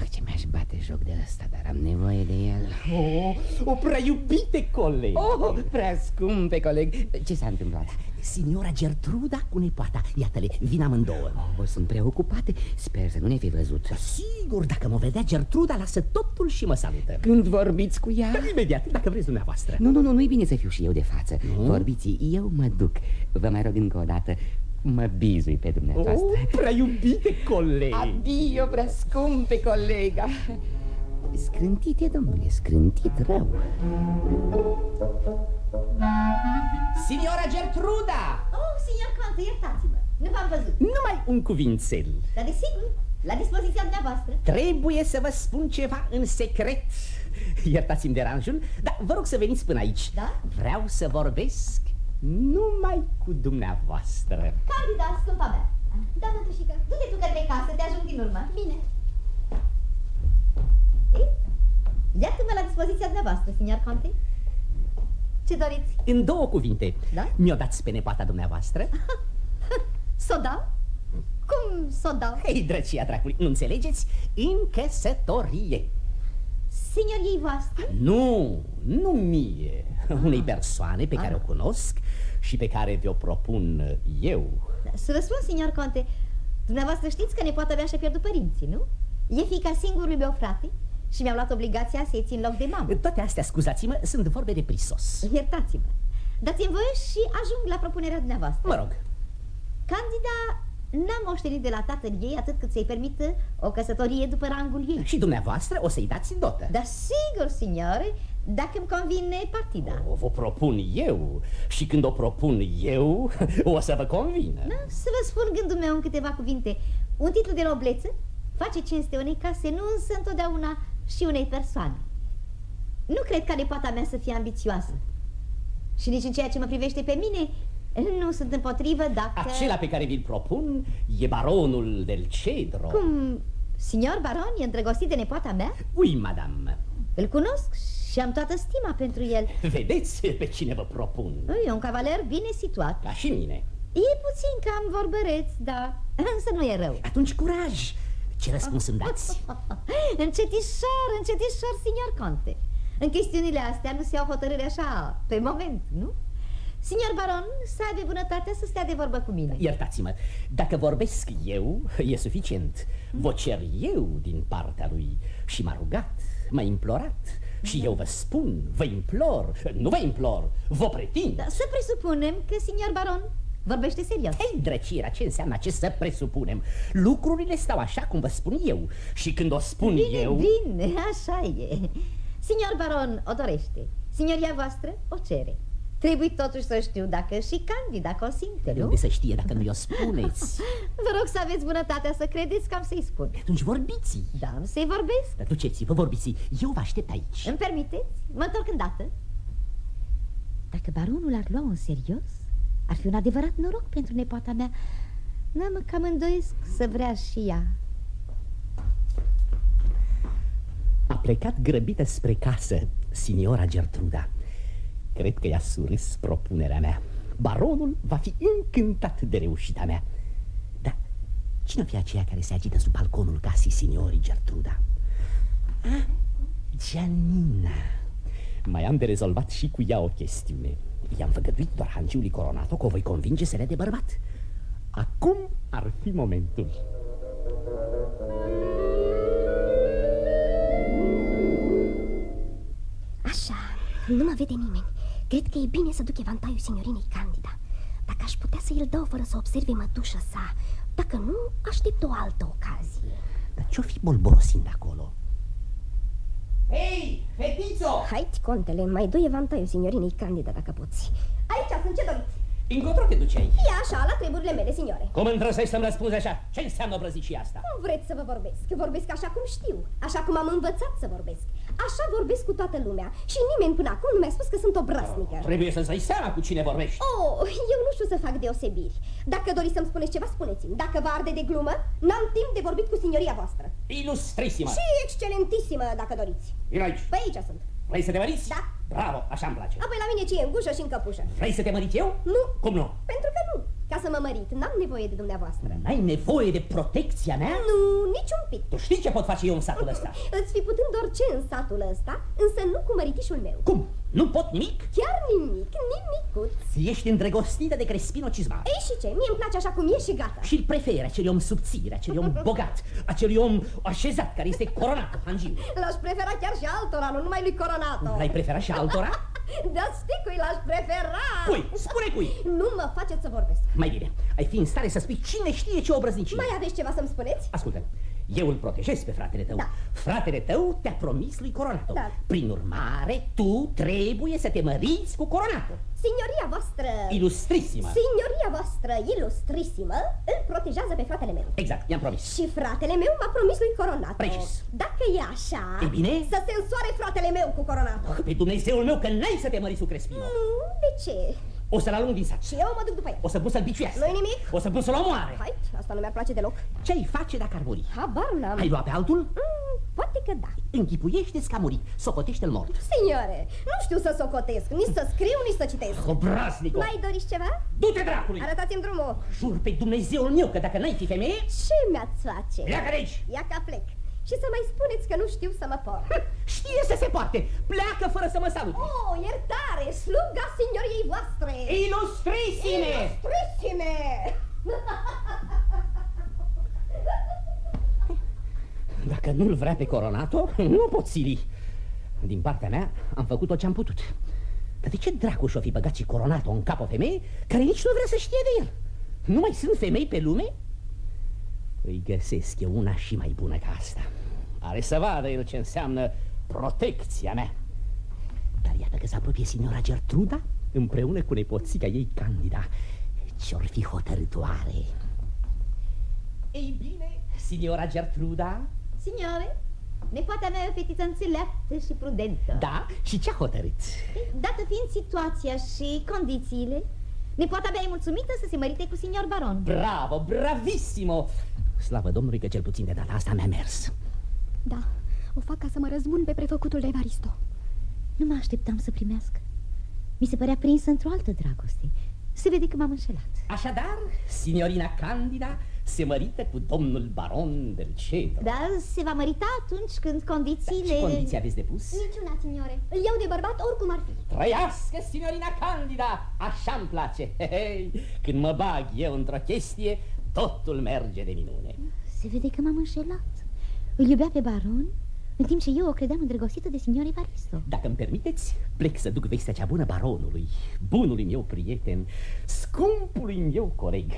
Ah, Ce mi-aș bate joc de asta, dar am nevoie de el. Oh, o prea iubite coleg. Oh, prea scumpe coleg. Ce s-a întâmplat? Signora Gertruda cu nepoata Iată-le, vin amândouă. Oh, Sunt preocupate, sper să nu ne fi văzut. Sigur, dacă mă vedea Gertruda, lasă totul și mă salută. Când vorbiți cu ea? Imediat, dacă vreți dumneavoastră. Nu, nu, nu, nu-i bine să fiu și eu de față. Nu? Vorbiți, eu mă duc. Vă mai rog încă o dată Mă bizui pe dumneavoastră. Oh, Prea iubite coleg. Adio, prea scumpe colega Scrântit e, domnule, scrântit rău Signora Gertruda! Oh, signor Conte, iertați-mă, nu v-am văzut Numai un cuvințel Dar desigur, La dispoziția dumneavoastră. Trebuie să vă spun ceva în secret. Iertați-mi deranjul, dar vă rog să veniți până aici. Da? Vreau să vorbesc numai cu dumneavoastră. Candida, scumpa mea. Da, mătușică, du-te tu către casă, te ajung din urmă. Bine. Ei, iată-mă la dispoziția dumneavoastră, signor Conte. Ce doriți? În două cuvinte, Da? mi-o dați pe nepoata dumneavoastră? S-o dau? Cum s-o dau? Hei, drăcia dracului, nu înțelegeți? În căsătorie. Signoriei voastre? Nu, nu mie, Ah. unei persoane pe care o cunosc și pe care vi-o propun eu. Să vă spun, signor Conte, dumneavoastră știți că nepoata mea și-a pierdut părinții, nu? E fica singurului meu frate și mi-am luat obligația să-i țin loc de mamă. Toate astea, scuzați-mă, sunt vorbe de prisos. Iertați-mă. Dați-mi voie și ajung la propunerea dumneavoastră. Mă rog, Candida n-a moștenit de la tatăl ei atât cât să-i permită o căsătorie după rangul ei. și dumneavoastră o să-i dați dotă. Dar sigur, signore, dacă îmi convine partida. O vă propun eu și când o propun eu, o să vă convină. Da? Să vă spun gândul meu în câteva cuvinte. Un titlu de noblețe face cinste unei case, nu însă întotdeauna și unei persoane. Nu cred ca nepoata mea să fie ambițioasă. Și nici în ceea ce mă privește pe mine, nu sunt împotrivă dacă... Acela pe care vi-l propun e baronul del Cedro. Cum? Signor baron e îndrăgostit de nepoata mea? Ui, madame. Îl cunosc și am toată stima pentru el. Vedeți pe cine vă propun. E un cavaler bine situat. Ca și mine. E puțin cam vorbăreț, dar însă nu e rău. Atunci curaj! Ce răspuns îmi dați? încetișor, încetișor, signor Conte. În chestiunile astea nu se iau hotărâri așa, pe moment, nu? Signor baron, să aibă bunătatea să stea de vorbă cu mine. Iertați-mă, dacă vorbesc eu, e suficient. Vă cer eu din partea lui și m-a rugat, m-a implorat. Și eu vă spun, vă implor, nu vă implor, vă pretind. Da, să presupunem că signor baron vorbește serios. Hei, drăcirea, ce înseamnă ce să presupunem? Lucrurile stau așa cum vă spun eu și când o spun Bine, eu... bine, așa e. Signor baron o dorește, signoria voastră o cere. Trebuie totuși să știu dacă și Candida consinte, De nu? unde să știe dacă nu i-o spuneți? Vă rog să aveți bunătatea să credeți că am să-i spun. Atunci vorbiți Da, am să-i vorbesc. Dar duceți-vă, vorbiți Eu vă aștept aici Îmi permiteți? Mă întorc îndată. Dacă baronul ar lua în serios, ar fi un adevărat noroc pentru nepoata mea. N-am mă cam îndoiesc să vrea și ea. A plecat grăbită spre casă Signora Gertruda Cred că i-a surâs propunerea mea Baronul va fi încântat de reușita mea Dar cine fi aceea care se agită sub balconul casei signorii Gertruda? Ah, Gianina Mai am de rezolvat și cu ea o chestiune I-am făgăduit doar hangiului coronato că o voi convinge să le de bărbat Acum ar fi momentul Așa, nu mă vede nimeni. Cred că e bine să duc evantaiul signorinei Candida. Dacă aș putea să îl dau fără să observe mătușa sa, dacă nu, aștept o altă ocazie. Dar ce-o fi bolborosind acolo? Hei, fetițo! Haide, contele, mai doi evantaiul signorinei Candida, dacă poți. Aici sunt, ce doriți? Încotro te duceai? E așa, la treburile mele, signore. Cum îndrăsești să-mi răspunzi așa? Ce înseamnă obrăzicii asta? Cum vreți să vă vorbesc? Vorbesc așa cum știu, așa cum am învățat să vorbesc. Așa vorbesc cu toată lumea și nimeni până acum nu mi-a spus că sunt obraznică. Trebuie să-ți dai seama cu cine vorbești. Oh, eu nu știu să fac deosebiri. Dacă doriți să-mi spuneți ceva, spuneți-mi. Dacă vă arde de glumă, n-am timp de vorbit cu signoria voastră. Ilustrisima! Și excelentissimă, dacă doriți. Vino aici! Pe aici sunt. Vrei să te măriți? Da. Bravo, așa-mi place. Apoi la mine ce e în gușă și în căpușă. Vrei să te măriți eu? Nu. Cum nu? Pentru că nu. Ca să mă mărit, n-am nevoie de dumneavoastră. N-ai nevoie de protecția mea? Nu, nici un pic. Tu știi ce pot face eu în satul ăsta? Îți fi putând orice în satul ăsta, însă nu cu măritișul meu. Cum? Nu pot nimic? Chiar nimic, nimicuț. Ești îndrăgostită de Crespino Cizmar. Ei și ce? Mie îmi place așa cum e și gata. Și îl preferi acelui om subțire, acelui om bogat, acelui om așezat care este coronat, hangiu. L-aș prefera chiar și altora, nu numai lui Coronato. L-ai prefera și altora? Da, știi cui l-aș prefera. Cui? Spune cui. Nu mă faceți să vorbesc. Mai bine, ai fi în stare să spui cine știe ce obrăznicie. Mai aveți ceva să-mi spuneți? Ascultă, Eu îl protejez pe fratele tău. Da. Fratele tău te-a promis lui Coronato. Da. Prin urmare, tu trebuie să te măriți cu Coronato. Signoria voastră... Ilustrisima. Signoria voastră ilustrisimă îl protejează pe fratele meu. Exact, i-am promis. Și fratele meu m-a promis lui Coronato. Precis. Dacă e așa... E bine? Să se însoare fratele meu cu Coronato. Pe Dumnezeul meu că n-ai să te măriți cu Crespino. Nu, de ce? O să-l alung din sat. Și eu mă duc după el. O să pun să-l biciuiască. Nu-i nimic? O să pun să-l omoare. Hai, asta nu mi-ar place deloc. Ce-ai face dacă ar muri? Habar n-am. Ai luat pe altul? Mm, poate că da. Închipuiește-ți că a murit. Socotește-l mort. Signore, nu știu să socotesc, nici să scriu, nici să citesc. Obraznico! Mai doriți ceva? Du-te dracului! Arătați-mi drumul. Jur pe Dumnezeul meu că dacă n-ai fi femeie... Ce mi-ați face? Pleacă de aici! Ia ca plec. Și să mai spuneți că nu știu să mă port. Știe să se poarte! Pleacă fără să mă salute! Oh, iertare, sluga signoriei voastre! Ilustrisime! Ilustrisime! Dacă nu-l vrea pe coronator, nu pot sili. Din partea mea, am făcut tot ce am putut. Dar de ce dracu și-o fi băgat și coronatul în cap o femeie care nici nu vrea să știe de el? Nu mai sunt femei pe lume? Îi găsesc eu una și mai bună ca asta. Are să vadă el ce înseamnă protecția mea. Dar iată că se apropie signora Gertruda împreună cu nepoțica ei Candida. Ce-or fi hotărătoare. Ei bine, signora Gertruda, Signore, nepoata mea e o fetiță înțeleaptă și prudentă. Da? Și ce-a hotărât? Dată fiind situația și condițiile, nepoata mea e mulțumită să se mărite cu signor baron. Bravo, bravissimo! Slavă Domnului că cel puțin de data asta mi-a mers. Da, o fac ca să mă răzbun pe prefăcutul de Evaristo. Nu mă așteptam să primească. Mi se părea prinsă într-o altă dragoste. Se vede că m-am înșelat. Așadar, signorina Candida se mărită cu domnul baron del Cedro. Dar se va mărita atunci când condițiile... Ce condiții aveți de pus? Niciuna, signore. Îl iau de bărbat oricum ar fi. Trăiască, signorina Candida! Așa-mi place! Hei, când mă bag eu într-o chestie, totul merge de minune. Se vede că m-am înșelat. Îl iubea pe baron, în timp ce eu o credeam îndrăgostită de signor Evaristo. Dacă îmi permiteți, plec să duc vestea cea bună baronului, bunului meu prieten, scumpului meu coleg.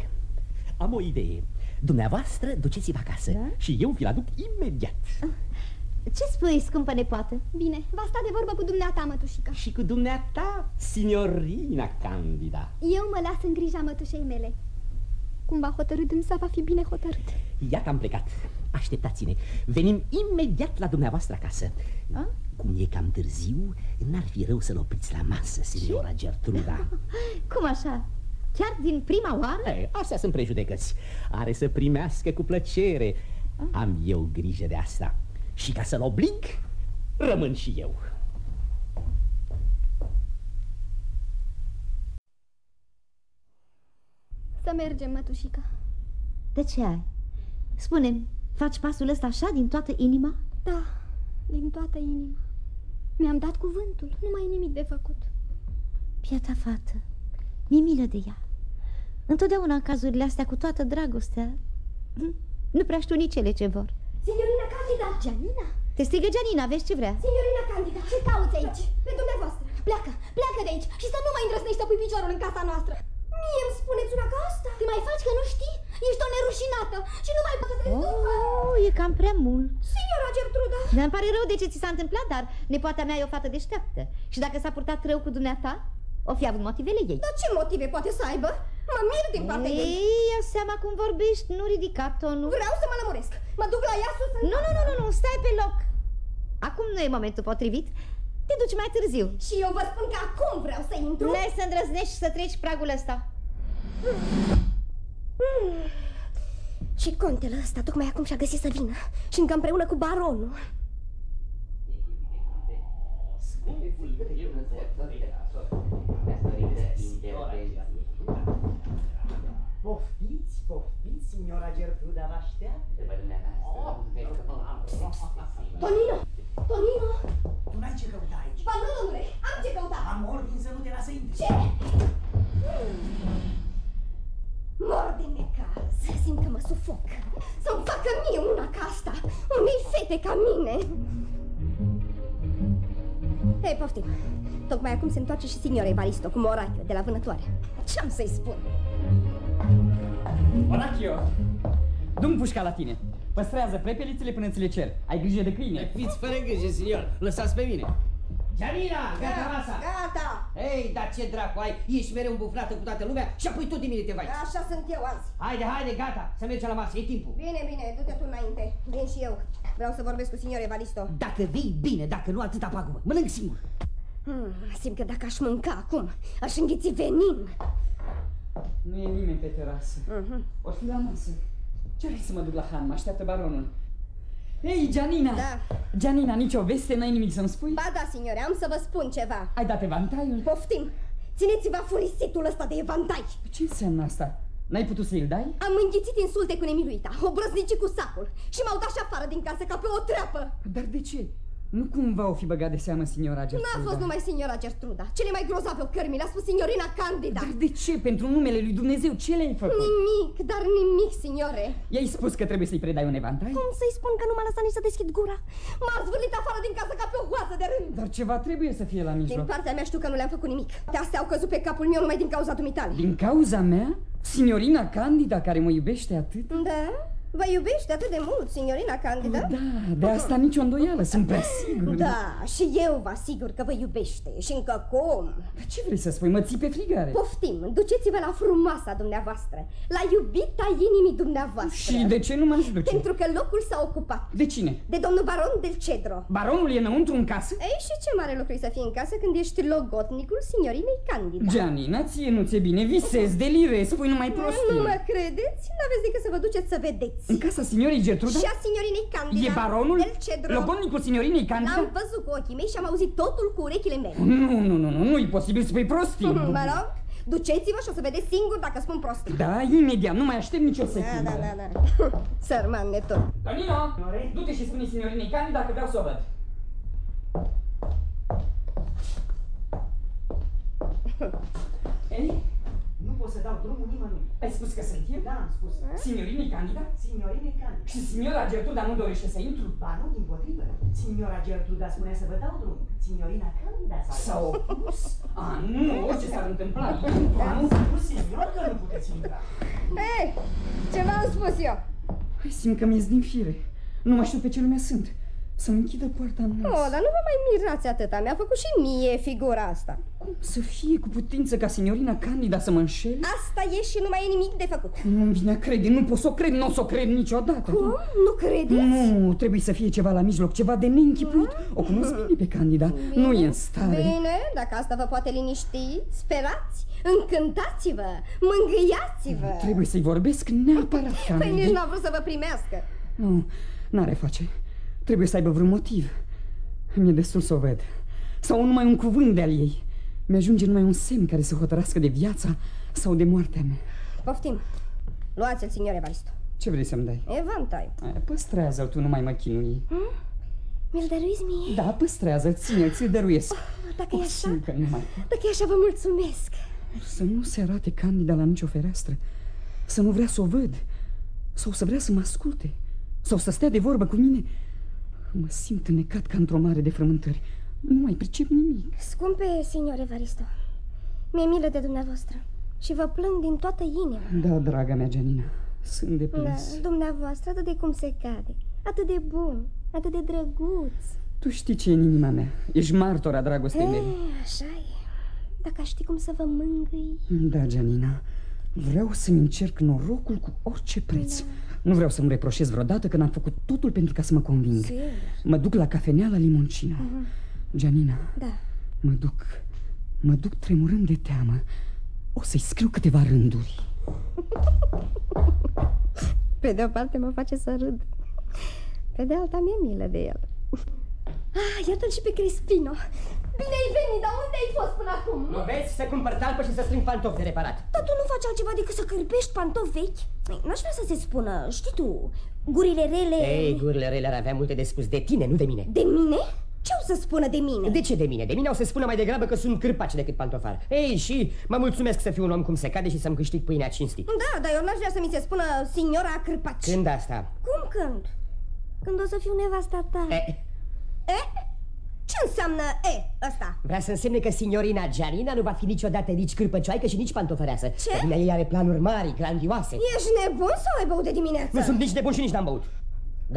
Am o idee. Dumneavoastră duceți-vă acasă Da? și eu vi-l aduc imediat. Ce spui, scumpă nepoată? Bine, va sta de vorbă cu dumneata, mătușica. Și cu dumneata, signorina Candida. Eu mă las în grija mătușei mele. Cum va hotărât dânsa, va fi bine hotărât. Iată am plecat. Așteptați-ne. Venim imediat la dumneavoastră acasă. A? Cum e cam târziu, n-ar fi rău să-l opriți la masă, signora Gertruda. Cum așa? Chiar din prima oară? Ei, astea sunt prejudecăți. Are să primească cu plăcere. Am eu grijă de asta. Și ca să-l oblig, rămân și eu. Să mergem, mătușica. De ce ai? spune faci pasul ăsta așa din toată inima? Da, din toată inima. Mi-am dat cuvântul, nu mai e nimic de făcut. Piata fată, mi-e milă de ea. Întotdeauna în cazurile astea, cu toată dragostea, nu prea știu nici ele ce vor. Signorina Candida! Gianina? Te strigă Gianina, vezi ce vrea? Signorina Candida! Ce cauți aici? Pe dumneavoastră! Pleacă, pleacă de aici și să nu mai îndrăznești să pui piciorul în casa noastră. Mie îmi spuneți una ca asta? Te mai faci că nu știi? Ești o nerușinată și nu mai poți să te Oh, e cam prea mult. Signora Gertruda! Dar îmi pare rău de ce ți s-a întâmplat, dar nepoata mea e o fată deșteaptă. Și dacă s-a purtat rău cu dumneata, o fi avut motivele ei. Dar ce motive poate să aibă? Mă mir din partea ei. Ei, ia seama cum vorbești, nu ridica tonul. Vreau să mă lămuresc. Mă duc la ea sus. Nu, nu, nu, nu, nu, stai pe loc. Acum nu e momentul potrivit. Te duci mai târziu. Și eu vă spun că acum vreau să intru. Nu ai să îndrăznești să treci pragul ăsta. Și contele ăsta tocmai acum și-a găsit să vină. Și încă împreună cu baronul. Poftiți, poftiți, signora Gertruda vă așteaptă. Tonino! Tonino! Tu n-ai ce căuta aici. Ba nu, domnule, am ce căuta. Am ordin să nu te lasă intri. Ce? Mor de necaz. Simt că mă sufoc. Să-mi facă mie una ca asta. Unei fete ca mine. Hei, poftim. Tocmai acum se întoarce și signora Evaristo cu Morachio de la vânătoare. Ce-am să-i spun? Orachio, du pușca la tine. Păstrează prepelițele până ți le cer. Ai grijă de câine. Fiți fără grijă, signor. Lăsați pe mine. Janina, gata masa! Gata! Ei, dar ce dracu ai? Ești mereu îmbufnată cu toată lumea și apoi tot de mine te vai. Așa sunt eu azi. Haide, haide, gata, să mergem la masă, e timpul. Bine, bine, du-te tu înainte. Vin și eu. Vreau să vorbesc cu signor Evaristo. Dacă vei bine, dacă nu atâta pagubă. Mănânc singur. Hmm, simt că dacă aș mânca acum, aș înghiți venin. Nu e nimeni pe terasă. Mhm. O fi la masă. Ce vrei să mă duc la Han? Mă așteaptă baronul. Ei, Gianina! Da. Gianina, nicio veste, n-ai nimic să-mi spui? Ba da, signore, am să vă spun ceva. Ai dat evantaiul? Poftim! Țineți-vă furisitul ăsta de evantai! Ce înseamnă asta? N-ai putut să-l dai? Am înghițit insulte cu nemiluita, obrăznici cu sacul și m-au dat și afară din casă ca pe o treapă. Dar de ce? Nu cumva o fi băgat de seamă signora Gertruda? N-a fost numai signora Gertruda. Cele mai grozave ocări mi le-a spus signorina Candida. Dar de ce? Pentru numele lui Dumnezeu, ce le-ai făcut? Nimic, dar nimic, signore. I-ai spus că trebuie să-i predai un evantai? Cum să-i spun că nu m-a lăsat nici să deschid gura? M-a zvârlit afară din casă ca pe o hoață de rând. Dar ceva trebuie să fie la Din mijloc. partea mea știu că nu le-am făcut nimic. De astea au căzut pe capul meu numai din cauza dumitale. Din cauza mea? Signorina Candida, care mă iubește atât? Da? Vă iubește atât de mult, signorina Candida? Da, de asta nicio îndoială, sunt prea sigur. Da, și eu vă asigur că vă iubește și încă cum. Dar ce vrei să spui? Mă ții pe frigare. Poftim, duceți-vă la frumoasa dumneavoastră, la iubita inimii dumneavoastră. Și de ce nu m-aș duce? Pentru că locul s-a ocupat De cine? de domnul baron del Cedro. Baronul e înăuntru în casă? Ei, și ce mare lucru e să fii în casă când ești logotnicul signorinei Candida? Gianina, ție nu ți-e bine, visezi, delirezi, spui numai prostii. Nu mă credeți? N-aveți decât să vă duceți să vedeți. În casa signorii Gertruda? Și a signorinei Candida. E baronul? Del Cedro. Logonicul signorinei Candida? L-am văzut cu ochii mei și am auzit totul cu urechile mele. Nu, nu, nu, nu, nu-i posibil să spui prostii. Mă rog, duceți-vă și o să vedeți singur dacă spun prostii. Da, imediat, nu mai aștept nicio Da, secundă. da, da, da. Sărman netot. Tonino, du-te și spune signorinei Candida că vreau să o văd. Ei, Nu pot să dau drumul nimănui. ai spus că sunt eu? Da, am spus. Signorinei Candida? Signorine Candida. Și signora Gertruda nu dorește să intru? Ba nu, din potrivă. Signora Gertruda spunea să vă dau drumul. Signorina Candida s-a S-a opus? A, nu, orice s-ar întâmpla, Am nu? spus, signor, că nu puteți intra. Ei, ce v-am spus eu? Hai, simt că mi-e din fire. Nu mai știu pe ce lume sunt. Să-mi închidă poarta în nas. Oh, dar nu vă mai mirați atâta. Mi-a făcut și mie figura asta. Cum să fie cu putință ca signorina Candida să mă înșel? Asta e și nu mai e nimic de făcut. Nu-mi vine a crede, nu pot să o cred, nu o să o cred niciodată. Cum? Nu credeți? Nu, trebuie să fie ceva la mijloc, ceva de neînchipuit. O cunosc bine pe Candida, nu e în stare. Bine, dacă asta vă poate liniști, sperați, încântați-vă, mângâiați-vă. Trebuie să-i vorbesc neapărat, Păi nici Candida. n-a vrut să vă primească. Nu, n-are face. Trebuie să aibă vreun motiv. Mi-e destul să o ved. Sau numai un cuvânt de-al ei. Mi-ajunge numai un semn care să hotărască de viața sau de moartea mea. Poftim. Luați-l, signor Evaristo. Ce vrei să-mi dai? Evantai. Aia, Păstrează-l tu, nu mai mă chinui. Mi-l dăruiți mie? Da, păstrează-l, ține-l, ți-l dăruiesc. Dacă e O, așa, simt că nu mai... dacă e așa, vă mulțumesc. Să nu se arate Candida la nicio fereastră. Să nu vrea să o văd. Sau să vrea să mă asculte. Sau să stea de vorbă cu mine. Mă simt înnecat ca într-o mare de frământări. Nu mai pricep nimic. Scumpe, signor Evaristo, mi-e milă de dumneavoastră și vă plâng din toată inima. Da, draga mea, Janina, sunt de Da, plâns. dumneavoastră atât de cum se cade, atât de bun, atât de drăguț. Tu știi ce e în inima mea. Ești martora dragostei Ei, mele. așa e. Dacă aș ști cum să vă mângâi. Da, Janina, vreau să-mi încerc norocul cu orice preț. Nu vreau să-mi reproșez vreodată că n-am făcut totul pentru ca să mă conving. Sigur. Mă duc la cafenea la Limoncino. Janina, Da. mă duc, mă duc tremurând de teamă. O să-i scriu câteva rânduri. Pe de o parte mă face să râd. Pe de alta mi-e milă de el. Ah, iată-l și pe Crespino. Bine ai venit, dar unde ai fost până acum? Nu vezi să cumpăr talpă și să strâng pantofi de reparat. Dar tu nu faci altceva decât să cârpești pantofi vechi? Ei, N-aș vrea să se spună, știi tu, gurile rele... Ei, gurile rele ar avea multe de spus de tine, nu de mine. De mine? Ce au să spună de mine? De ce de mine? De mine o să spună mai degrabă că sunt cârpaci decât pantofar. Ei, și mă mulțumesc să fiu un om cum se cade și să-mi câștig pâinea cinstit. Da, dar eu n-aș vrea să mi se spună signora Cârpaci. Când asta? Cum când? Când o să fiu nevasta ta. E, E? Ce înseamnă E ăsta? vrea să însemne că signorina Gianina nu va fi niciodată nici cârpăcioaică și nici pantofăreasă. Ce? Că Ei are planuri mari, grandioase. Ești nebun sau ai băut de dimineață? Nu sunt nici de bun și nici n-am băut.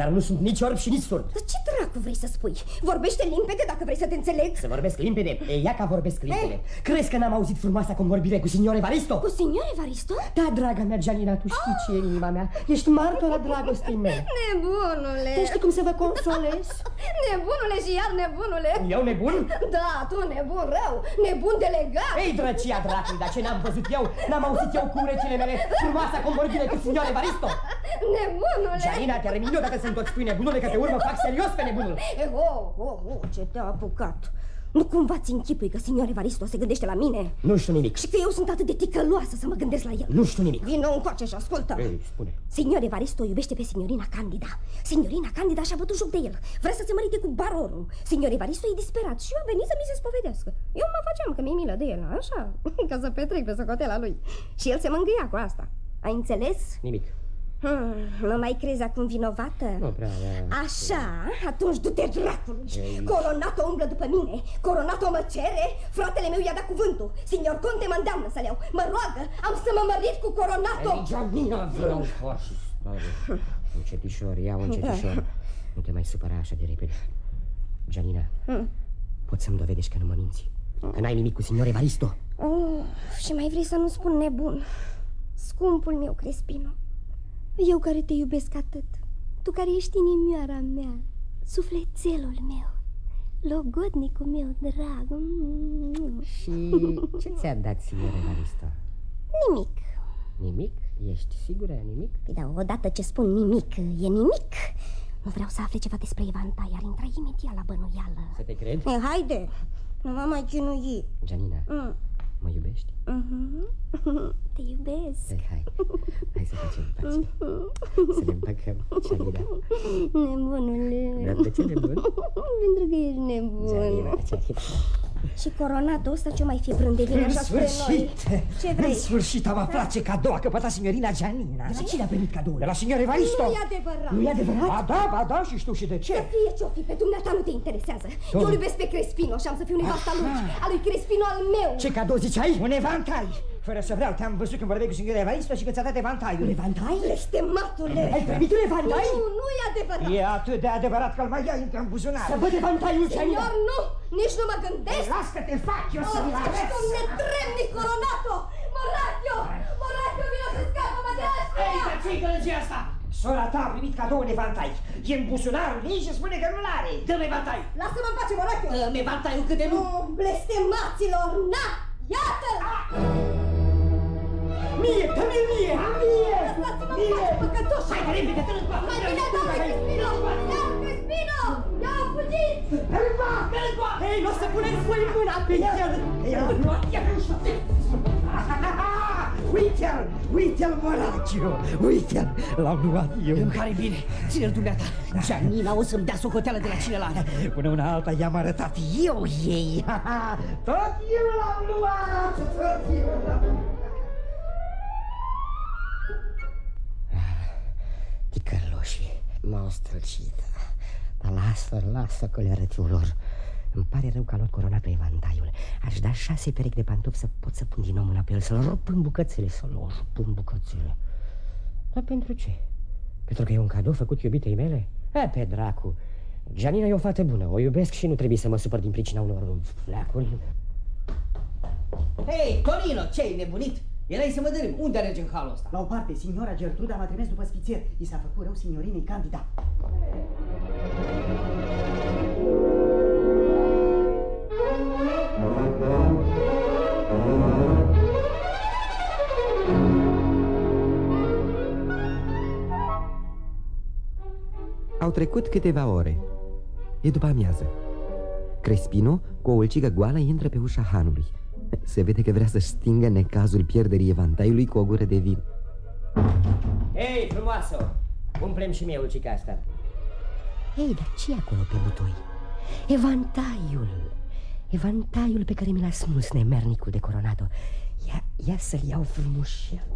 Dar nu sunt nici orb și nici surd. Dar ce dracu vrei să spui? Vorbește limpede dacă vrei să te înțeleg. Să vorbesc limpede? E, ia ca vorbesc limpede. Crezi că n-am auzit frumoasa convorbire cu signor Evaristo? Cu signor Evaristo? Da, draga mea, Gianina, tu știi ce e în inima mea. Ești martora dragostei mele. Nebunule! Tu știi cum să vă consolez? Nebunule și iar nebunule! Eu nebun? Da, tu nebun rău, nebun delegat! Ei, drăcia dracului, dar ce n-am văzut eu? N-am auzit eu cu urechile mele frumoasa convorbire cu signor Evaristo? Nebunule! Gianina, termin eu dacă sunt tot spui nebunule, că pe urmă fac serios pe nebunul. Eh, oh, oh, oh, ce te-a apucat! Nu cumva ți închipui că signor Evaristo se gândește la mine? Nu știu nimic. Și că eu sunt atât de ticăloasă să mă gândesc la el. Nu știu nimic. Vino încoace și ascultă. Ei, spune. Signor Evaristo o iubește pe signorina Candida. Signorina Candida și-a bătut joc de el. Vrea să se mărite cu baronul. Signor Evaristo e disperat și eu a venit să mi se spovedească. Eu mă faceam că mi-e milă de el, așa, ca să petrec pe socotela lui. Și el se mângâia cu asta. Ai înțeles? Nimic. Hmm, mă mai crezi acum vinovată? Nu prea, da. Așa, atunci du-te dracului. Coronato umblă după mine, Coronato mă cere, fratele meu i-a dat cuvântul. Signor Conte mă îndeamnă să le iau. Mă roagă, am să mă mărit cu Coronato. Ei, Gianina, vreau și Încetișor, iau încetișor. Nu te mai supăra așa de repede. Gianina, Hmm. poți să-mi dovedești că nu mă minți? Că n-ai nimic cu signor Evaristo? Oh, și mai vrei să nu spun nebun. Scumpul meu, Crespino. Eu care te iubesc atât. Tu care ești inimioara mea, sufletelul meu, logodnicul meu drag. Mm. Și ce ți-a dat signor Evaristo? Nimic. Nimic? Ești sigură? Nimic? Păi da, odată ce spun nimic, e nimic. Nu vreau să afle ceva despre Ivanta, iar intra imediat la bănuială. Să te cred? E, haide, nu mă mai chinui. Gianina, Mm. Mă iubești? Mhm. Te iubesc. Hai, hai, hai să facem pace. Să ne împăcăm, Gianina. Nebunule. Dar de ce nebun? Pentru că ești nebun. Gianina, Gianina. Și coronatul ăsta ce mai fi brândevin În așa spre noi? sfârșit! Ce vrei? În sfârșit am aflat ce cadou a căpătat signorina Gianina. De la cine a primit cadoul? De la signor Evaristo. Nu e adevărat. Nu e adevărat? Ba da, ba da, și știu și de ce. Să fie ce-o fi, pe dumneata nu te interesează. Domnul. Eu îl iubesc pe Crespino și am să fiu nevasta lui, a lui Crespino al meu. Ce cadou ziceai? Un evantai. Fără să vreau, te-am văzut când vorbeai cu signor Evaristo și că ți-a dat evantaiul. Evantai? Blestematule! Ai primit un evantai? Nu, nu e adevărat. E atât de adevărat că îl mai ia încă în buzunar. Să văd evantaiul, Gianina. Senior, nu! Nici nu mă gândesc! Las că te fac eu să-l Oh, arăt. ești un netremnic coronato! Moracchio! Moracchio, vino să scapă-mă de Ei, asta! dar ce-i gălăgia asta? Sora ta a primit cadou un evantai. E în buzunarul ei și spune că nu-l are. Dă-mi evantai! Lasă-mă în pace, Moracchio! Dă-mi evantaiul cât de nu! Oh, blestemaților, na! Iată-l! Mie, dă-mi mie! Mie! Lăsați-mă în pace, păcătoși! Hai, repede, dă-l încoa! Mai bine dau pe Crespino! Ia, Crespino! Ia, fugit! Dă-l încoa! Ei, nu o să puneți voi mâna pe el! Uite-l, uite-l, Moracchio, uite-l, l-am luat eu. Îmi pare bine, ține-l dumneata. Gianina o să-mi dea socoteală de la cine l-are. Până una alta i-am arătat eu ei. Tot eu l-am luat, tot eu l-am luat. Ticăloșii m-au străcit. Dar lasă, lasă că le arăt eu lor. Îmi pare rău că a luat corona pe evantaiul. Aș da șase perechi de pantofi să pot să pun din nou mâna pe el, să-l rup în bucățele, să-l rup în bucățele. Dar pentru ce? Pentru că e un cadou făcut iubitei mele? E, pe dracu! Gianina e o fată bună, o iubesc și nu trebuie să mă supăr din pricina unor fleacuri. Hei, Tonino, ce-ai nebunit? Erai să mă dărâm. Unde mergi în halul ăsta? La o parte, signora Gertruda m-a trimis după spițier. I s-a făcut rău signorinei Candida. Au trecut câteva ore. E după amiază. Crespino, cu o ulcigă goală, intră pe ușa hanului. Se vede că vrea să stingă necazul pierderii evantaiului cu o gură de vin. Hei, frumoasă! Umplem și mie ulcica asta. Ei, dar ce acolo pe butoi? Evantaiul! Evantaiul pe care mi l-a smuls nemernicul de coronato. Ia, ia să-l iau frumușel.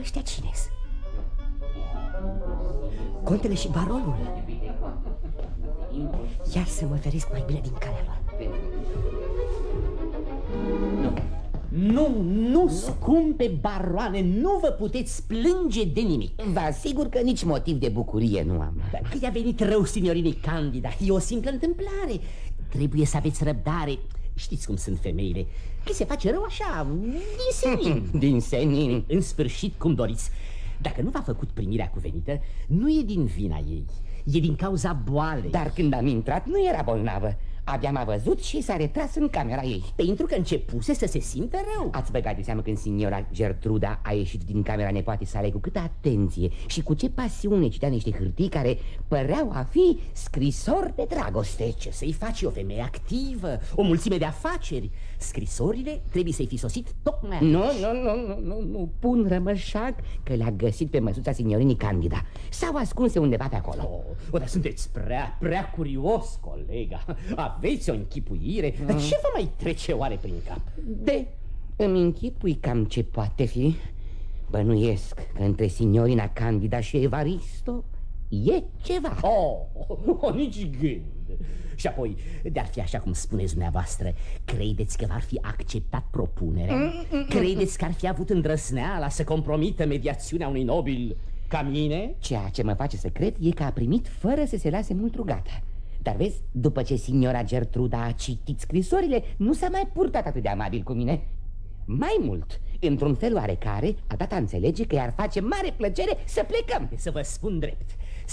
Ăștia cine Contele și baronul. Ia să mă feresc mai bine din calea lor. Nu. Nu, nu, scumpe baroane, nu vă puteți plânge de nimic Vă asigur că nici motiv de bucurie nu am Dar că i-a venit rău signorinei Candida E o simplă întâmplare Trebuie să aveți răbdare Știți cum sunt femeile. Că se face rău așa, din senin. Din senin. În sfârșit, cum doriți. Dacă nu v-a făcut primirea cuvenită Nu e din vina ei. E din cauza boalei. Dar când am intrat nu era bolnavă Abia m-a văzut și s-a retras în camera ei. Pentru că începuse să se simtă rău. Ați băgat de seamă când signora Gertruda a ieșit din camera nepoatei sale Cu câtă atenție și cu ce pasiune citea niște hârtii Care păreau a fi scrisori de dragoste. Ce să-i faci? O femeie activă, o mulțime de afaceri Scrisorile trebuie să-i fi sosit tocmai Nu, nu, nu, nu, nu, nu, pun rămășag că le-a găsit pe măsuța signorinii Candida. S-au ascunse undeva pe acolo. Oh, o, Dar sunteți prea, prea curios, colega. Aveți o închipuire, mm. dar ce vă mai trece oare prin cap? De, îmi închipui cam ce poate fi. Bănuiesc că între signorina Candida și Evaristo e ceva. Oh, oh, oh nici gând și apoi, de-ar fi așa cum spuneți dumneavoastră, credeți că v-ar fi acceptat propunerea? Mm, mm, mm, credeți că ar fi avut îndrăsneala să compromită mediațiunea unui nobil ca mine? Ceea ce mă face să cred e că a primit fără să se lase mult rugată. Dar vezi, după ce signora Gertruda a citit scrisorile, nu s-a mai purtat atât de amabil cu mine. Mai mult, într-un fel oarecare, a dat a înțelege că i-ar face mare plăcere să plecăm. Să vă spun drept,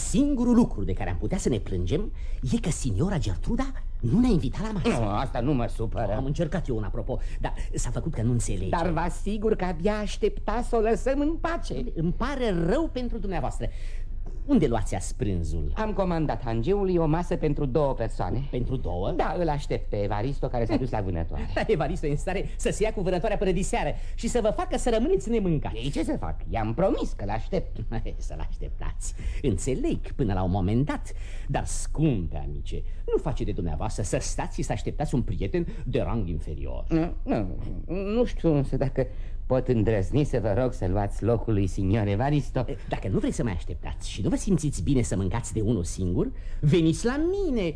Singurul lucru de care am putea să ne plângem e că signora Gertruda nu ne-a invitat la masă. Nu, asta nu mă supără. Am încercat eu un apropo, dar s-a făcut că nu înțelege. Dar vă asigur că abia aștepta să o lăsăm în pace. Îmi pare rău pentru dumneavoastră. Unde luați sprânzul? Am comandat hangeului o masă pentru două persoane. Pentru două? Da, îl aștept pe Evaristo care s-a dus la vânătoare. Evaristo e în stare să se ia cu vânătoarea până diseară Și să vă facă să rămâneți nemâncați. Ei, ce să fac? I-am promis că l-aștept. Să-l așteptați Înțeleg până la un moment dat. Dar scumpe amice Nu face de dumneavoastră să stați și să așteptați un prieten de rang inferior. Nu, nu, nu știu însă dacă pot îndrăzni să vă rog să luați locul lui signor Evaristo. Dacă nu vreți să mai așteptați și nu vă simțiți bine să mâncați de unul singur Veniți la mine.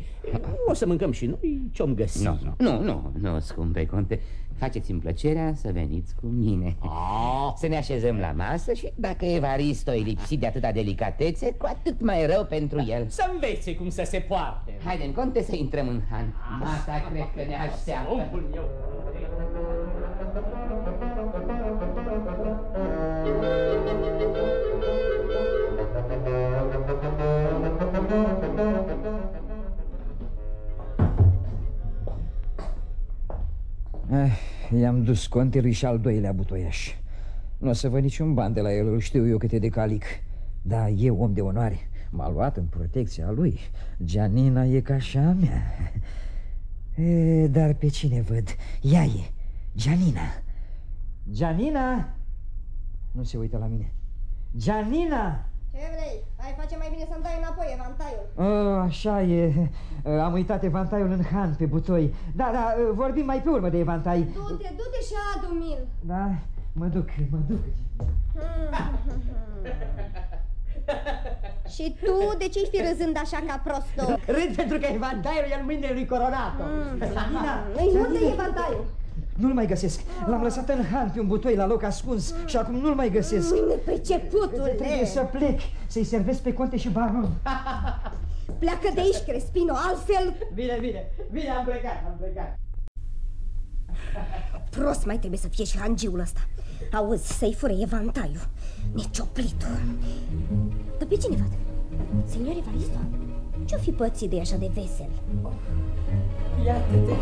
O să mâncăm și noi ce-om găsi Nu, nu, nu, nu, nu scumpe conte. Faceți-mi plăcerea să veniți cu mine. Oh. Să ne așezăm la masă și dacă Evaristo e lipsit de atâta delicatețe Cu atât mai rău pentru el. Să învețe cum să se poarte. Haide, în conte, să intrăm în han. Masa cred că ne așteaptă. Eh, I-am dus contelui și al doilea butoiaș. Nu o să văd niciun ban de la el, îl știu eu câte de calic. Dar e om de onoare. M-a luat în protecția lui. Gianina e ca și a mea. E, Dar pe cine văd? Ea e, Gianina Gianina Nu se uită la mine. Gianina Ce vrei? Ai face mai bine să-mi dai înapoi evantaiul. A, Așa e. Am uitat evantaiul în han pe butoi. Da, da, vorbim mai pe urmă de evantai. Du-te, du-te și adu-mi-l. Da, mă duc, mă duc. Și tu de ce ești râzând așa ca prostul? Râd pentru că evantaiul e în mâinile lui Coronato. Mm. Gianina, unde e evantaiul? Nu-l mai găsesc. L-am lăsat în han pe un butoi la loc ascuns și acum nu-l mai găsesc. Nepriceputule! Trebuie să plec, să-i servesc pe conte și baron. Pleacă de aici, Crespino, altfel... Bine, bine, bine, am plecat, am plecat. Prost mai trebuie să fie și hangiul ăsta. Auzi, să-i fură evantaiul. Necioplitul. Dar pe cine văd? Signor Evaristo? Ce-o fi pățit de așa de vesel? Iată-te,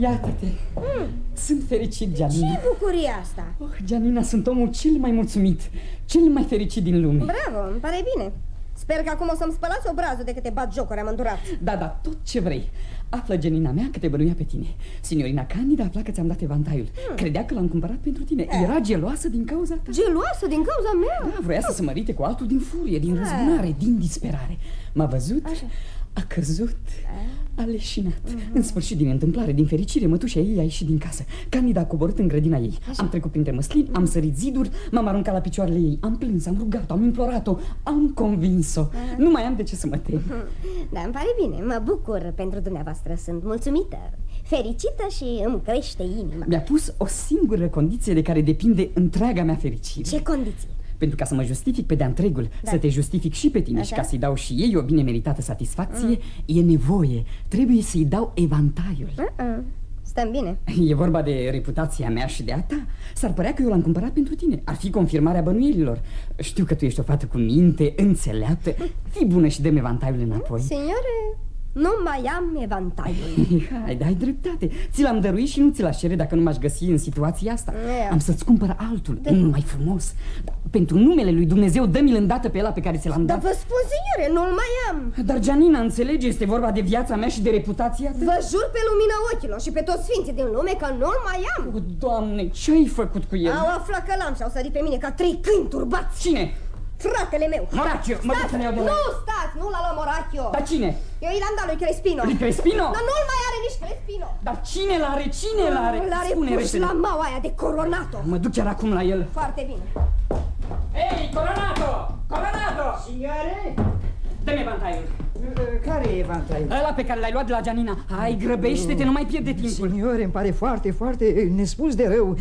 iată-te. Mm. Sunt fericit, Gianina. Ce bucurie asta? Oh, Gianina, sunt omul cel mai mulțumit, cel mai fericit din lume. Bravo, îmi pare bine. Sper că acum o să-mi spălați obrazul de câte bat jocuri am îndurat. Da, da, tot ce vrei. Află, genina mea, că te bănuia pe tine. Signorina Candida afla că ți-am dat evantaiul. Hmm. Credea că l-am cumpărat pentru tine. Eh. Era geloasă din cauza ta. Geloasă din cauza mea? Da, vroia să se mărite cu altul din furie, din eh. răzbunare, din disperare. M-a văzut, Așa. A căzut, a leșinat. Uh -huh. În sfârșit, din întâmplare, din fericire, mătușa ei a ieșit din casă. Candida a coborât în grădina ei. Așa. Am trecut printre măslini, am sărit ziduri, m-am aruncat la picioarele ei. Am plâns, am rugat-o, am implorat-o, am convins-o. Uh -huh. Nu mai am de ce să mă tem. Da, îmi pare bine, mă bucur pentru dumneavoastră, sunt mulțumită. fericită și îmi crește inima Mi-a pus o singură condiție de care depinde întreaga mea fericire Ce condiție? Pentru ca să mă justific pe de întregul da. Să te justific și pe tine Așa? și ca să-i dau și ei o bine meritată satisfacție mm. E nevoie, trebuie să-i dau evantaiul uh -uh. Stăm bine E vorba de reputația mea și de a ta S-ar părea că eu l-am cumpărat pentru tine Ar fi confirmarea bănuielilor Știu că tu ești o fată cu minte, înțeleaptă Fii bună și dă-mi evantaiul înapoi Signore, nu mai am evantaiul. Hai, dai dreptate. Ți l-am dăruit și nu ți l-aș cere dacă nu m-aș găsi în situația asta. Yeah. Am să-ți cumpăr altul, de... unul mai frumos. Dar pentru numele lui Dumnezeu dă-mi-l îndată pe ăla pe care ți l-am dat. Dar vă spun, signore, nu-l mai am. Dar Gianina, înțelege, este vorba de viața mea și de reputația ta? Vă jur pe lumina ochilor și pe toți sfinții din lume că nu-l mai am. O, Doamne, ce-ai făcut cu el? Au aflat că l-am și au sărit pe mine ca trei câini turbați. Cine? Fratele meu Moracchio, mă duc să ne iau de Nu, stați, nu l-a luat Moracchio Dar cine? Eu i l-am dat lui Crespino Lui Crespino? Dar nu-l mai are nici Crespino Dar cine l-are? Cine l-are? L-are pus la maua aia de Coronato Mă duc chiar acum la el Foarte bine Ei, Coronato! Coronato! Signore? Dă-mi evantaiul. Care e evantaiul? Ăla pe care l-ai luat de la Gianina Hai, grăbește-te, nu mai pierde timpul. Signore, îmi pare foarte, foarte nespus de rău.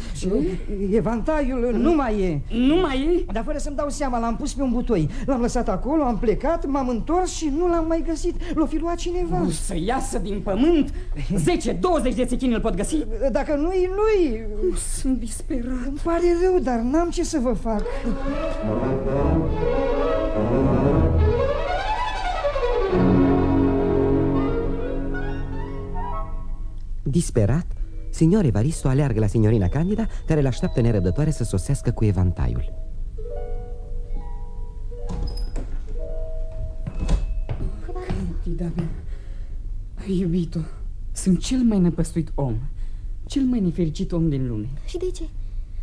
Evantaiul nu mai e. Nu mai e? Dar fără să-mi dau seama, l-am pus pe un butoi. L-am lăsat acolo, am plecat, m-am întors și nu l-am mai găsit. L-o fi luat cineva. Nu să iasă din pământ. 10-20 de țechini îl pot găsi. Dacă nu-i, nu-i Sunt disperat. Îmi pare rău, dar n-am ce să vă fac Disperat, signor Evaristo aleargă la signorina Candida, care l-așteaptă nerăbdătoare să sosească cu evantaiul. Candida mea, iubito, sunt cel mai năpăstuit om, cel mai nefericit om din lume. Și de ce?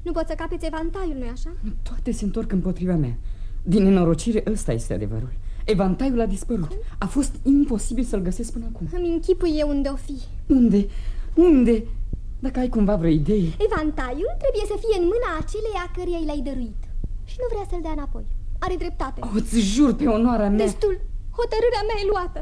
Nu poți să capeți evantaiul, nu-i așa? Toate se întorc împotriva mea. Din nenorocire, ăsta este adevărul. Evantaiul a dispărut. A fost imposibil să-l găsesc până acum. Îmi închipui eu unde o fi. Unde? Unde? Dacă ai cumva vreo idee Evantaiul trebuie să fie în mâna aceleia căreia i l-ai dăruit Și nu vrea să-l dea înapoi Are dreptate O, îți jur pe onoarea mea Destul, hotărârea mea e luată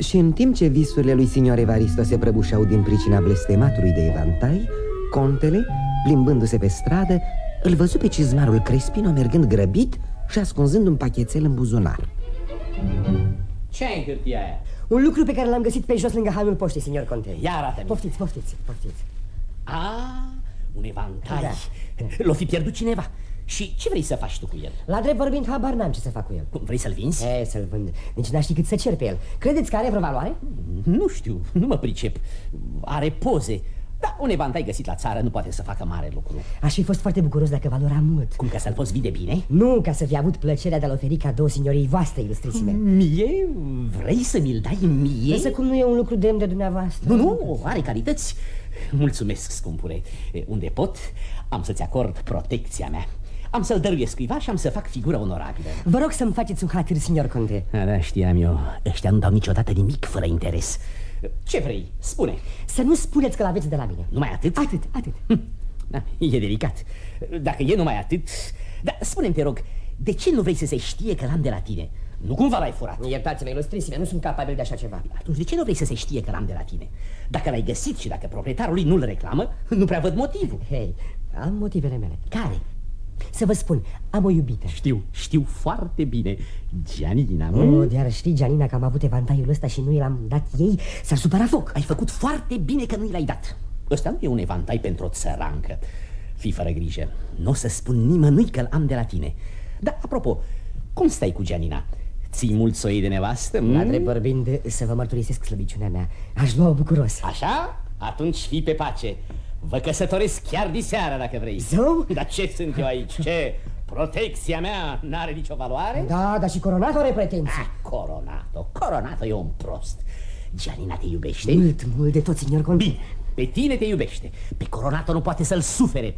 Și în timp ce visurile lui signor Evaristo se prăbușeau din pricina blestematului de evantai Contele, plimbându-se pe stradă, îl văzu pe cizmarul Crespino mergând grăbit și ascunzând un pachetel în buzunar. Ce ai în hârtia aia? Un lucru pe care l-am găsit pe jos lângă hanul poștii, signor Conte. Ia arată-mi. Poftiți, poftiți, poftiți. Ah, un evantai. Da. L-o fi pierdut cineva și ce vrei să faci tu cu el? La drept vorbind, habar n-am ce să fac cu el Cum, vrei să-l vinzi? E, să-l vând Nici n-aș ști cât să cer pe el Credeți că are vreo valoare? Nu știu, nu mă pricep Are poze da, un evantai găsit la țară nu poate să facă mare lucru Aș fi fost foarte bucuros dacă valora mult Cum, ca să-l poți vide bine? Nu, ca să fi avut plăcerea de a-l oferi cadou signorii voastre, ilustrițime Mie? Vrei să mi-l dai mie? Însă cum nu e un lucru demn de dumneavoastră Nu, nu, are calități Mulțumesc, scumpure Unde pot, am să-ți acord protecția mea am să-l dăruiesc cuiva și am să fac figură onorabilă. Vă rog să-mi faceți un hatir, signor Conte Da, da, știam eu. Ăștia nu dau niciodată nimic fără interes. Ce vrei? Spune. Să nu spuneți că l-aveți de la mine. Numai atât? Atât, atât. Hm. da, E delicat. Dacă e numai atât. Dar spune-mi, te rog De ce nu vrei să se știe că l-am de la tine? Nu cumva l-ai furat? Iertați-mă, ilustrisime, nu sunt capabil de așa ceva. Atunci de ce nu vrei să se știe că l-am de la tine? Dacă l-ai găsit și dacă proprietarul lui nu-l reclamă Nu prea văd motivul. Hei, am motivele mele. Care? Să vă spun, am o iubită. Știu, știu foarte bine. Gianina, mă? Oh, dar știi, Gianina, că am avut evantaiul ăsta și nu i-l-am dat ei. S-ar supăra foc. Ai făcut foarte bine că nu i l-ai dat. Ăsta nu e un evantai pentru o țărancă. Fii fără grijă. Nu o să spun nimănui că-l am de la tine. Dar, apropo, cum stai cu Gianina? Ții mult să o iei de nevastă? La drept vorbind, să vă mărturisesc slăbiciunea mea. Aș lua-o bucuros. Așa? Atunci fii pe pace Vă căsătoresc chiar diseară dacă vrei Zău? Dar ce sunt eu aici? Ce? Protecția mea n-are nicio valoare? Da, dar și Coronato are pretenții ah, Coronato, Coronato e un prost Gianina te iubește? Mult, mult de tot, signor Conte Bine, pe tine te iubește Pe Coronato nu poate să-l sufere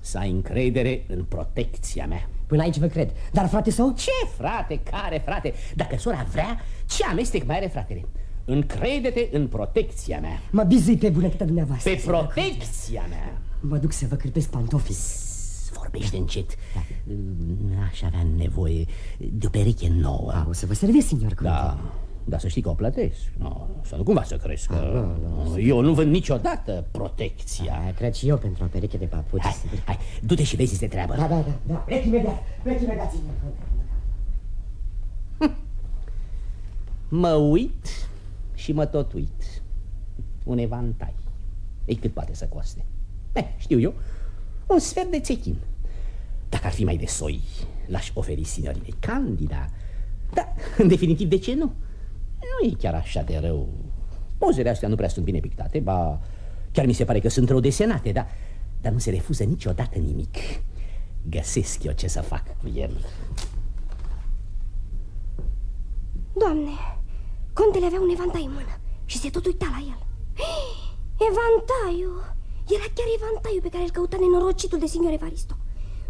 Să ai încredere în protecția mea Până aici vă cred Dar frate sau? Ce frate? Care frate? Dacă sora vrea, ce amestec mai are fratele? Încrede-te în protecția mea. Mă bizui pe bunătatea dumneavoastră Pe protecția mea. Mă duc să vă cârpesc pantofii. Vorbește încet. Aș avea nevoie de o pereche nouă. A, o să vă servesc, signor Conte. Da, dar să știi că o plătesc. No, Să nu cumva să crezi că A, da, Eu nu vând niciodată protecția. A, Cred și eu pentru o pereche de papuci. Hai, hai, du-te și vezi de treabă. Da, da, da, da. plec imediat, plec imediat, signor Conte. Mă uit și mă tot uit. Un evantai. Ei, cât poate să coste? Eh, știu eu, un sfert de țechin. Dacă ar fi mai de soi, l-aș oferi signorinei Candida. Da, în definitiv, de ce nu? Nu e chiar așa de rău. Pozele astea nu prea sunt bine pictate Ba, chiar mi se pare că sunt rău desenate Dar, dar nu se refuză niciodată nimic. Găsesc eu ce să fac cu el. Doamne, contele avea un evantai în mână și se tot uita la el. Evantaiul! Era chiar evantaiul pe care îl căuta nenorocitul de signor Evaristo.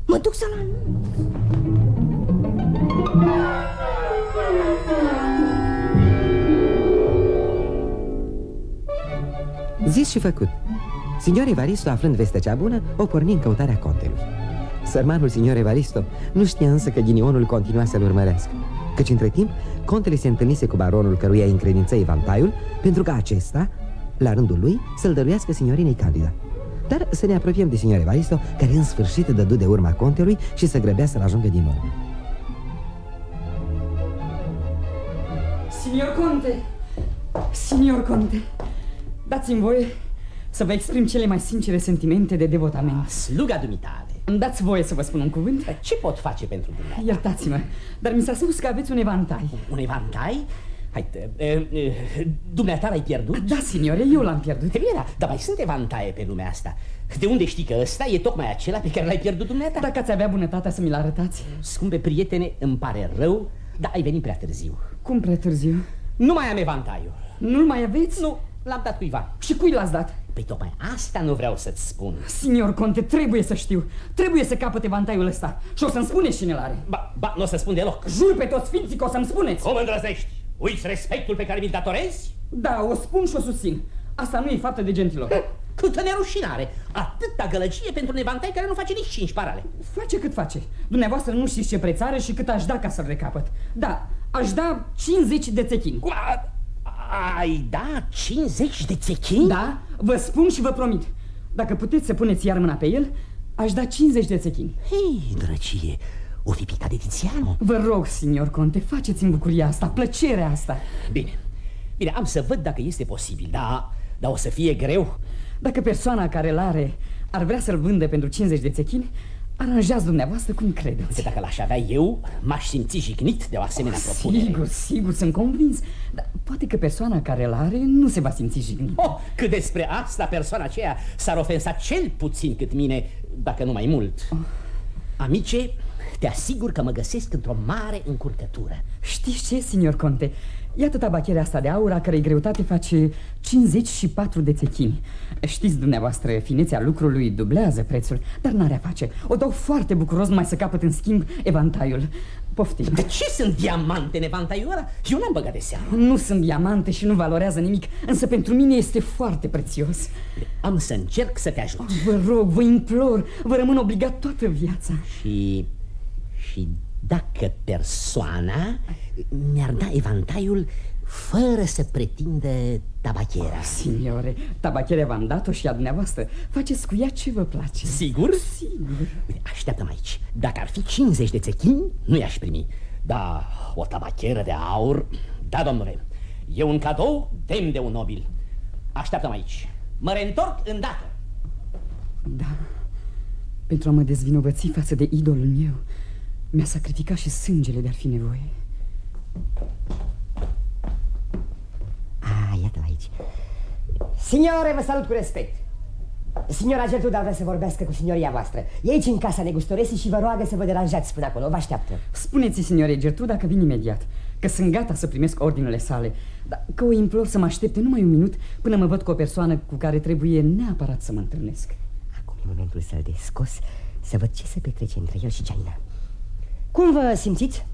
Mă duc să-l anunț. Zis și făcut. Signor Evaristo, aflând vestea cea bună, o porni în căutarea contelui. Sărmanul signor Evaristo nu știa însă că ghinionul continua să-l urmărească, căci între timp contele se întâlnise cu baronul căruia îi încredință evantaiul pentru că acesta, la rândul lui, să-l dăruiască signorinei Candida. Dar să ne apropiem de signor Evaristo, care în sfârșit dădu de urma contelui și să grăbea să-l ajungă din urmă. Signor Conte! Signor Conte! Dați-mi voie să vă exprim cele mai sincere sentimente de devotament. Sluga dumitale Îmi dați voie să vă spun un cuvânt? Ce pot face pentru dumneavoastră? Iertați-mă, dar mi s-a spus că aveți un evantai Un evantai? Hai, e, e, dumneata l-ai pierdut? Da, signore, eu l-am pierdut Bine, dar mai sunt evantaie pe lumea asta De unde știi că ăsta e tocmai acela pe care l-ai pierdut dumneata? Dacă ați avea bunătatea să mi-l arătați Scumpe prietene, îmi pare rău, dar ai venit prea târziu Cum prea târziu? Nu mai am evantaiul Nu-l mai aveți? Nu, l-am dat cuiva Și cui l-ați dat? Păi tocmai asta nu vreau să-ți spun. Signor Conte, trebuie să știu. Trebuie să capăt evantaiul ăsta. Și o să-mi spuneți cine l-are Ba, ba, nu o să spun deloc. Jur pe toți sfinții că o să-mi spuneți. Cum îndrăznești? Uiți respectul pe care mi-l datorezi? Da, o spun și o susțin. Asta nu e faptă de gentilor. Câtă nerușinare! Atâta gălăgie pentru un evantai care nu face nici cinci parale. Face cât face. Dumneavoastră nu știți ce preț are și cât aș da ca să-l recapăt. Da, aș da 50 de țechini. Cum? Ai da 50 de țechini? Da, vă spun și vă promit. Dacă puteți să puneți iar mâna pe el Aș da 50 de țechini Hei, drăcie, o fi pictat de Tiziano. Vă rog, signor Conte, faceți-mi bucuria asta, plăcerea asta. Bine, bine, am să văd dacă este posibil Dar, dar o să fie greu. Dacă persoana care l-are ar vrea să-l vândă pentru 50 de țechini Aranjați dumneavoastră cum credeți. Dacă l-aș avea eu, m-aș simți jignit de o asemenea oh, propunere. Sigur, sigur, sunt convins. Dar poate că persoana care l-are nu se va simți jignit. Oh, Cât despre asta, persoana aceea s-ar ofensa cel puțin cât mine, dacă nu mai mult. Oh. Amice, te asigur că mă găsesc într-o mare încurcătură. Știți ce, signor Conte? Iată tabacherea asta de aur, a cărei greutate face 54 de țechini. Știți dumneavoastră, finețea lucrului dublează prețul Dar n-are a face. O dau foarte bucuros numai să capăt în schimb evantaiul. Poftim. De ce sunt diamante în evantaiul ăla? Eu n-am băgat de seamă. Nu sunt diamante și nu valorează nimic Însă pentru mine este foarte prețios. Am să încerc să te ajut. Vă rog, vă implor, vă rămân obligat toată viața. Și... și dacă persoana mi-ar da evantaiul fără să pretindă tabachera oh, Signore, tabachera v-am dat-o și a dumneavoastră. Faceți cu ea ce vă place. Sigur? Sigur. Așteaptă-mă aici. Dacă ar fi 50 de țechini, nu i-aș primi. Da, o tabacheră de aur. Da, domnule E un cadou demn de un nobil. Așteaptă-mă aici. Mă reîntorc îndată. Da. Pentru a mă dezvinovăți față de idolul meu mi-a sacrificat și sângele de-ar fi nevoie Ah, iată aici. Signore, vă salut cu respect. Signora Gertruda vrea să vorbească cu signoria voastră. E aici în casa negustoresi și vă roagă să vă deranjați până acolo, vă așteaptă. Spuneți-i signorei Gertruda că vin imediat Că sunt gata să primesc ordinele sale. Dar că o implor să mă aștepte numai un minut Până mă văd cu o persoană cu care trebuie neapărat să mă întâlnesc. Acum e momentul să-l descos Să văd ce se petrece între el și Gianina cum vă simțiți?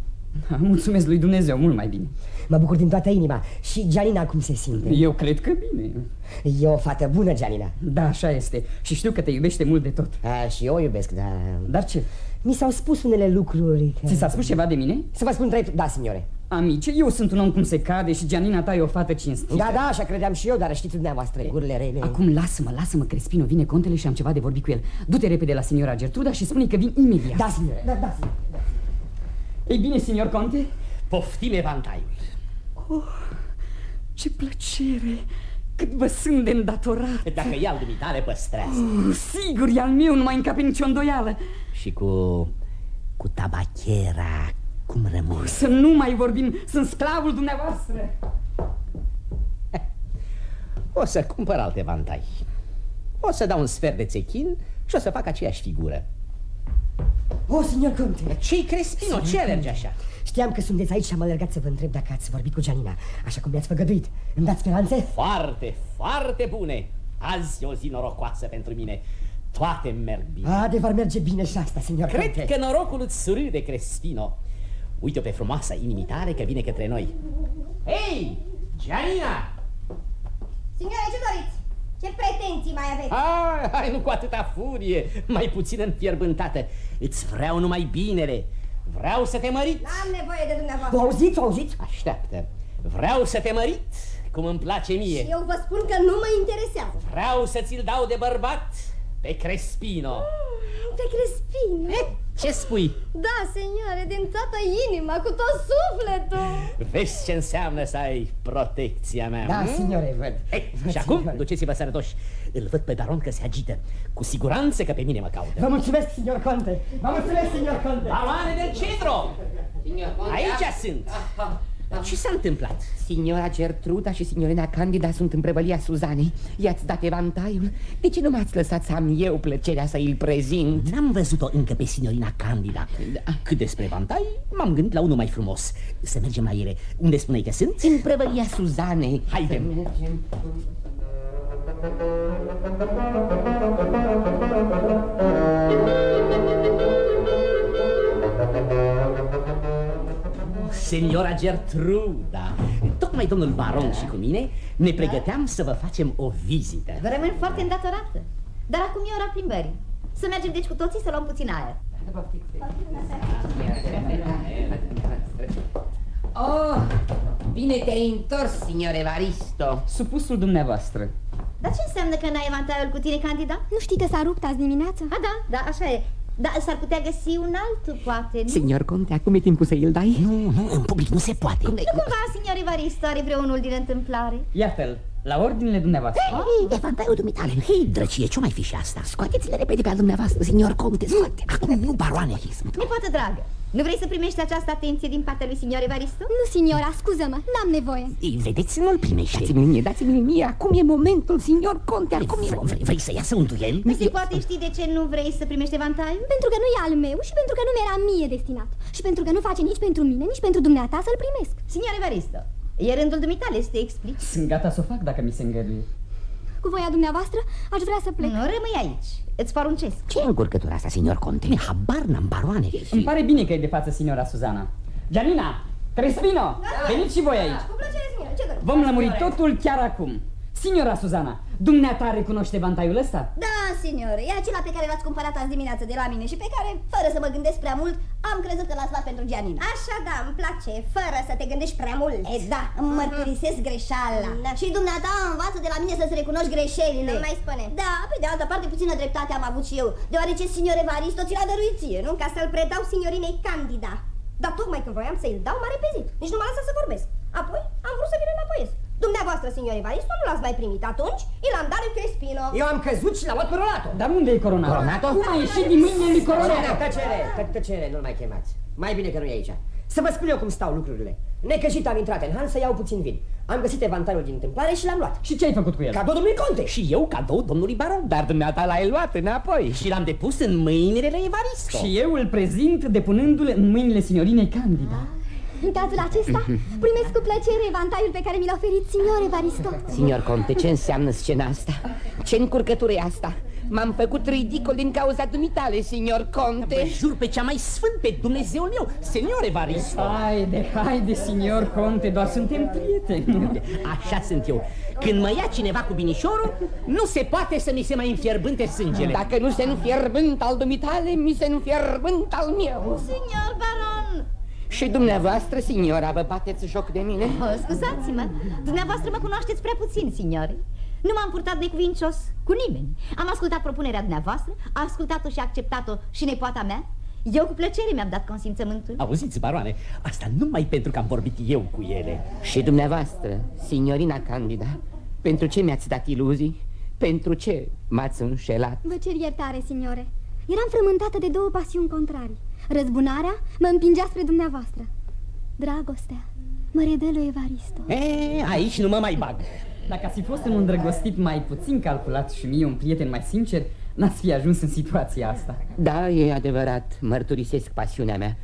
Mulțumesc lui Dumnezeu, mult mai bine. Mă bucur din toată inima. Și Gianina cum se simte? Eu cred că bine. E o fată bună, Gianina Da, așa este. Și știu că te iubește mult de tot. A, și eu o iubesc, da. Dar ce? Mi s-au spus unele lucruri Ți s-a spus ceva de mine? Să vă spun drept, da, signore. Amice, eu sunt un om cum se cade și Gianina ta e o fată cinstită. Da, da, așa credeam și eu, dar știți dumneavoastră, gurile rele. Acum lasă-mă, lasă-mă, Crespino, vine contele și am ceva de vorbit cu el. Du-te repede la signora Gertruda și spune că vin imediat. Da, signore, da, da, signore Ei bine, signor conte? Poftim evantaiul Oh, ce plăcere! Cât vă sunt de îndatorat! Dacă e al dumitale, păstrează oh, Sigur, e al meu, nu mai încape nicio îndoială Și cu... cu tabachera, cum rămâne? Să nu mai vorbim, sunt sclavul dumneavoastră O să cumpăr alte vantai O să dau un sfert de țechin și o să fac aceeași figură O, oh, signor Conte Ce-i Crespino? Ce alergi așa? Știam că sunteți aici și am alergat să vă întreb dacă ați vorbit cu Gianina Așa cum mi-ați făgăduit Îmi dați speranțe? Foarte, foarte bune Azi e o zi norocoasă pentru mine Toate merg bine Adevăr merge bine și asta, signor Cred Conte. că norocul îți surâde, Crespino Uite-o pe frumoasa inimitare că vine către noi Hei, Gianina! Signore, ce doriți? Ce pretenții mai aveți? Hai, hai, nu cu atâta furie, mai puțin înfierbântată. Îți vreau numai binele. Vreau să te mărit. N-am nevoie de dumneavoastră. O auziți, o auziți? Așteaptă. Vreau să te mărit, cum îmi place mie. Și eu vă spun că nu mă interesează. Vreau să ți-l dau de bărbat pe Crespino. Pe Crespino? Eh, ce spui? Da, seniore, din toată inima, cu tot sufletul Vezi ce înseamnă să ai protecția mea Da, hm? signore, văd Ei, văd, Și acum, signore. duceți-vă sănătoși Îl văd pe baron că se agită Cu siguranță că pe mine mă caută Vă mulțumesc, signor Conte Vă mulțumesc, signor Conte Baroane del Cedro! Aici sunt! Dar ce s-a întâmplat? Signora Gertruda și signorina Candida sunt în prăvălia Suzanei I-ați dat evantaiul? De ce nu m-ați lăsat să am eu plăcerea să îl prezint? N-am văzut-o încă pe signorina Candida Cât despre vantai, m-am gândit la unul mai frumos Să mergem la ele Unde spuneai că sunt? În prăvălia Suzanei Haide mergem Seniora Gertruda. Tocmai domnul baron și cu mine Ne pregăteam să vă facem o vizită. Vă rămân foarte îndatorată Dar acum e ora plimbării. Să mergem deci cu toții să luăm puțin aer. Oh, bine te-ai întors, signor Evaristo. Supusul dumneavoastră. Dar ce înseamnă că n-ai evantaiul cu tine, candida? Nu știi că s-a rupt azi dimineața? A, da, da, așa e Dar s-ar putea găsi un altul, poate, nu? Signor Conte, acum e timpul să îl dai? Nu, nu, în public nu se poate Nu cumva, signor Evaristo, are vreunul din întâmplare? Iată-l, la ordinele dumneavoastră Hei, evantaiul dumitale Hei, drăcie, ce mai fi și asta? Scoateți-le repede pe al dumneavoastră, signor Conte, scoate Acum nu, baroane Nepoată dragă, nu vrei să primești această atenție din partea lui signor Evaristo? Nu, signora, scuză-mă, n-am nevoie. Ei, Vedeți, nu-l primește. Dați-mi mie, dați-mi mie, acum e momentul, signor Conte, acum e Vrei, vrei, vrei să iasă un duel? Nu se poate ști de ce nu vrei să primești evantaiul? Pentru că nu e al meu și pentru că nu mi-era mie destinat. Și pentru că nu face nici pentru mine, nici pentru dumneata să-l primesc. Signor Evaristo, e rândul dumitale să te explici. Sunt gata să o fac dacă mi se îngăduie Cu voia dumneavoastră aș vrea să plec. Nu, rămâi aici, îți poruncesc. Ce e încurcătura asta, signor Conte? Habar n-am, baroane Îmi pare bine că e de față signora Suzana. Gianina, Crespino, veniți și voi aici. Cu plăcere, signor, ce doriți? Vom lămuri totul chiar acum Signora Suzana, dumneata recunoaște vantaiul ăsta? Da, signore, e acela pe care l-ați cumpărat azi dimineață de la mine și pe care, fără să mă gândesc prea mult, am crezut că l-ați luat pentru Gianina. Așa da, îmi place, fără să te gândești prea mult. E, da, îmi mărturisesc greșeala. Da. Și dumneata învață de la mine să-ți recunoști greșelile. Nu mai spune. Da, pe de altă parte puțină dreptate am avut și eu, deoarece signor Evaristo ți l-a dăruit ție, nu? Ca să-l predau signorinei Candida. Dar tocmai când voiam să-i dau, m-a repezit. Nici nu m-a lăsat să vorbesc. Apoi am vrut să vin înapoi. Dumneavoastră, signor Evaristo, nu l-ați mai primit atunci, i l-am dat lui Crespino. Eu am căzut și l-am luat pe Ronato Dar unde e coronato? Coronato? Cum a ieșit din mâinile lui Coronato? Tăcere, tăcere, tăcere, nu-l mai chemați. Mai bine că nu e aici. Să vă spun eu cum stau lucrurile. Necăjit am intrat în Han să iau puțin vin. Am găsit evantaiul din întâmplare și l-am luat. Și ce ai făcut cu el? Cadou domnului Conte Și eu cadou domnului baron Dar dumneata l-ai luat înapoi. Și l-am depus în mâinile lui Evaristo. Și eu îl prezint depunându-l în mâinile signorinei Candida În cazul acesta, primesc cu plăcere evantaiul pe care mi l-a oferit signor Evaristo. Signor Conte, ce înseamnă scena asta? Ce încurcătură e asta? M-am făcut ridicol din cauza dumitale, signor Conte. Vă jur pe cea mai sfânt, pe Dumnezeul meu, senior Evaristo. Haide, haide, signor Conte, doar suntem prieteni. Așa sunt eu. Când mă ia cineva cu binișorul, nu se poate să mi se mai înfierbânte sângele. Dacă nu se înfierbânt al dumitale, mi se înfierbânt al meu. Signor baron Și dumneavoastră, signora, vă bateți joc de mine? oh, Scuzați-mă, dumneavoastră mă cunoașteți prea puțin, signori nu m-am purtat necuvincios cu nimeni. Am ascultat propunerea dumneavoastră A ascultat-o și acceptat-o și nepoata mea. Eu cu plăcere mi-am dat consimțământul. Auziți, baroane, asta numai pentru că am vorbit eu cu ele. Și dumneavoastră, signorina Candida Pentru ce mi-ați dat iluzii? Pentru ce m-ați înșelat? Vă cer iertare, signore. Eram frământată de două pasiuni contrarii Răzbunarea mă împingea spre dumneavoastră. Dragostea mă redă lui Evaristo. E, Aici nu mă mai bag. Dacă ați fi fost un îndrăgostit mai puțin calculat și mie un prieten mai sincer N-ați fi ajuns în situația asta. Da, e adevărat, mărturisesc pasiunea mea.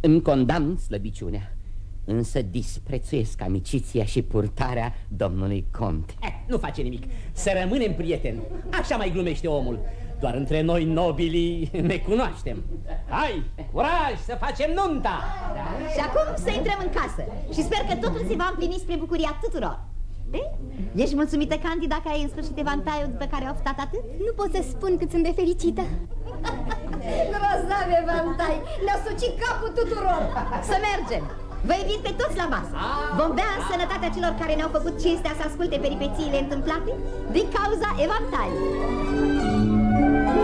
Îmi condamn slăbiciunea Însă disprețuiesc amiciția și purtarea domnului Conte. Eh, Nu face nimic, să rămânem prieteni. Așa mai glumește omul doar între noi nobilii ne cunoaștem Hai, curaj să facem nunta da. Și acum să intrăm în casă Și sper că totul se va împlini spre bucuria tuturor Eh? Ești mulțumită, Candida, că ai în sfârșit evantaiul după care ai oftat atât? Nu pot să spun cât sunt de fericită Grozav evantai, ne-a sucit capul tuturor Să mergem! Vă invit pe toți la masă Vom bea în sănătatea celor care ne-au făcut cinstea să asculte peripețiile întâmplate Din cauza evantaiului Música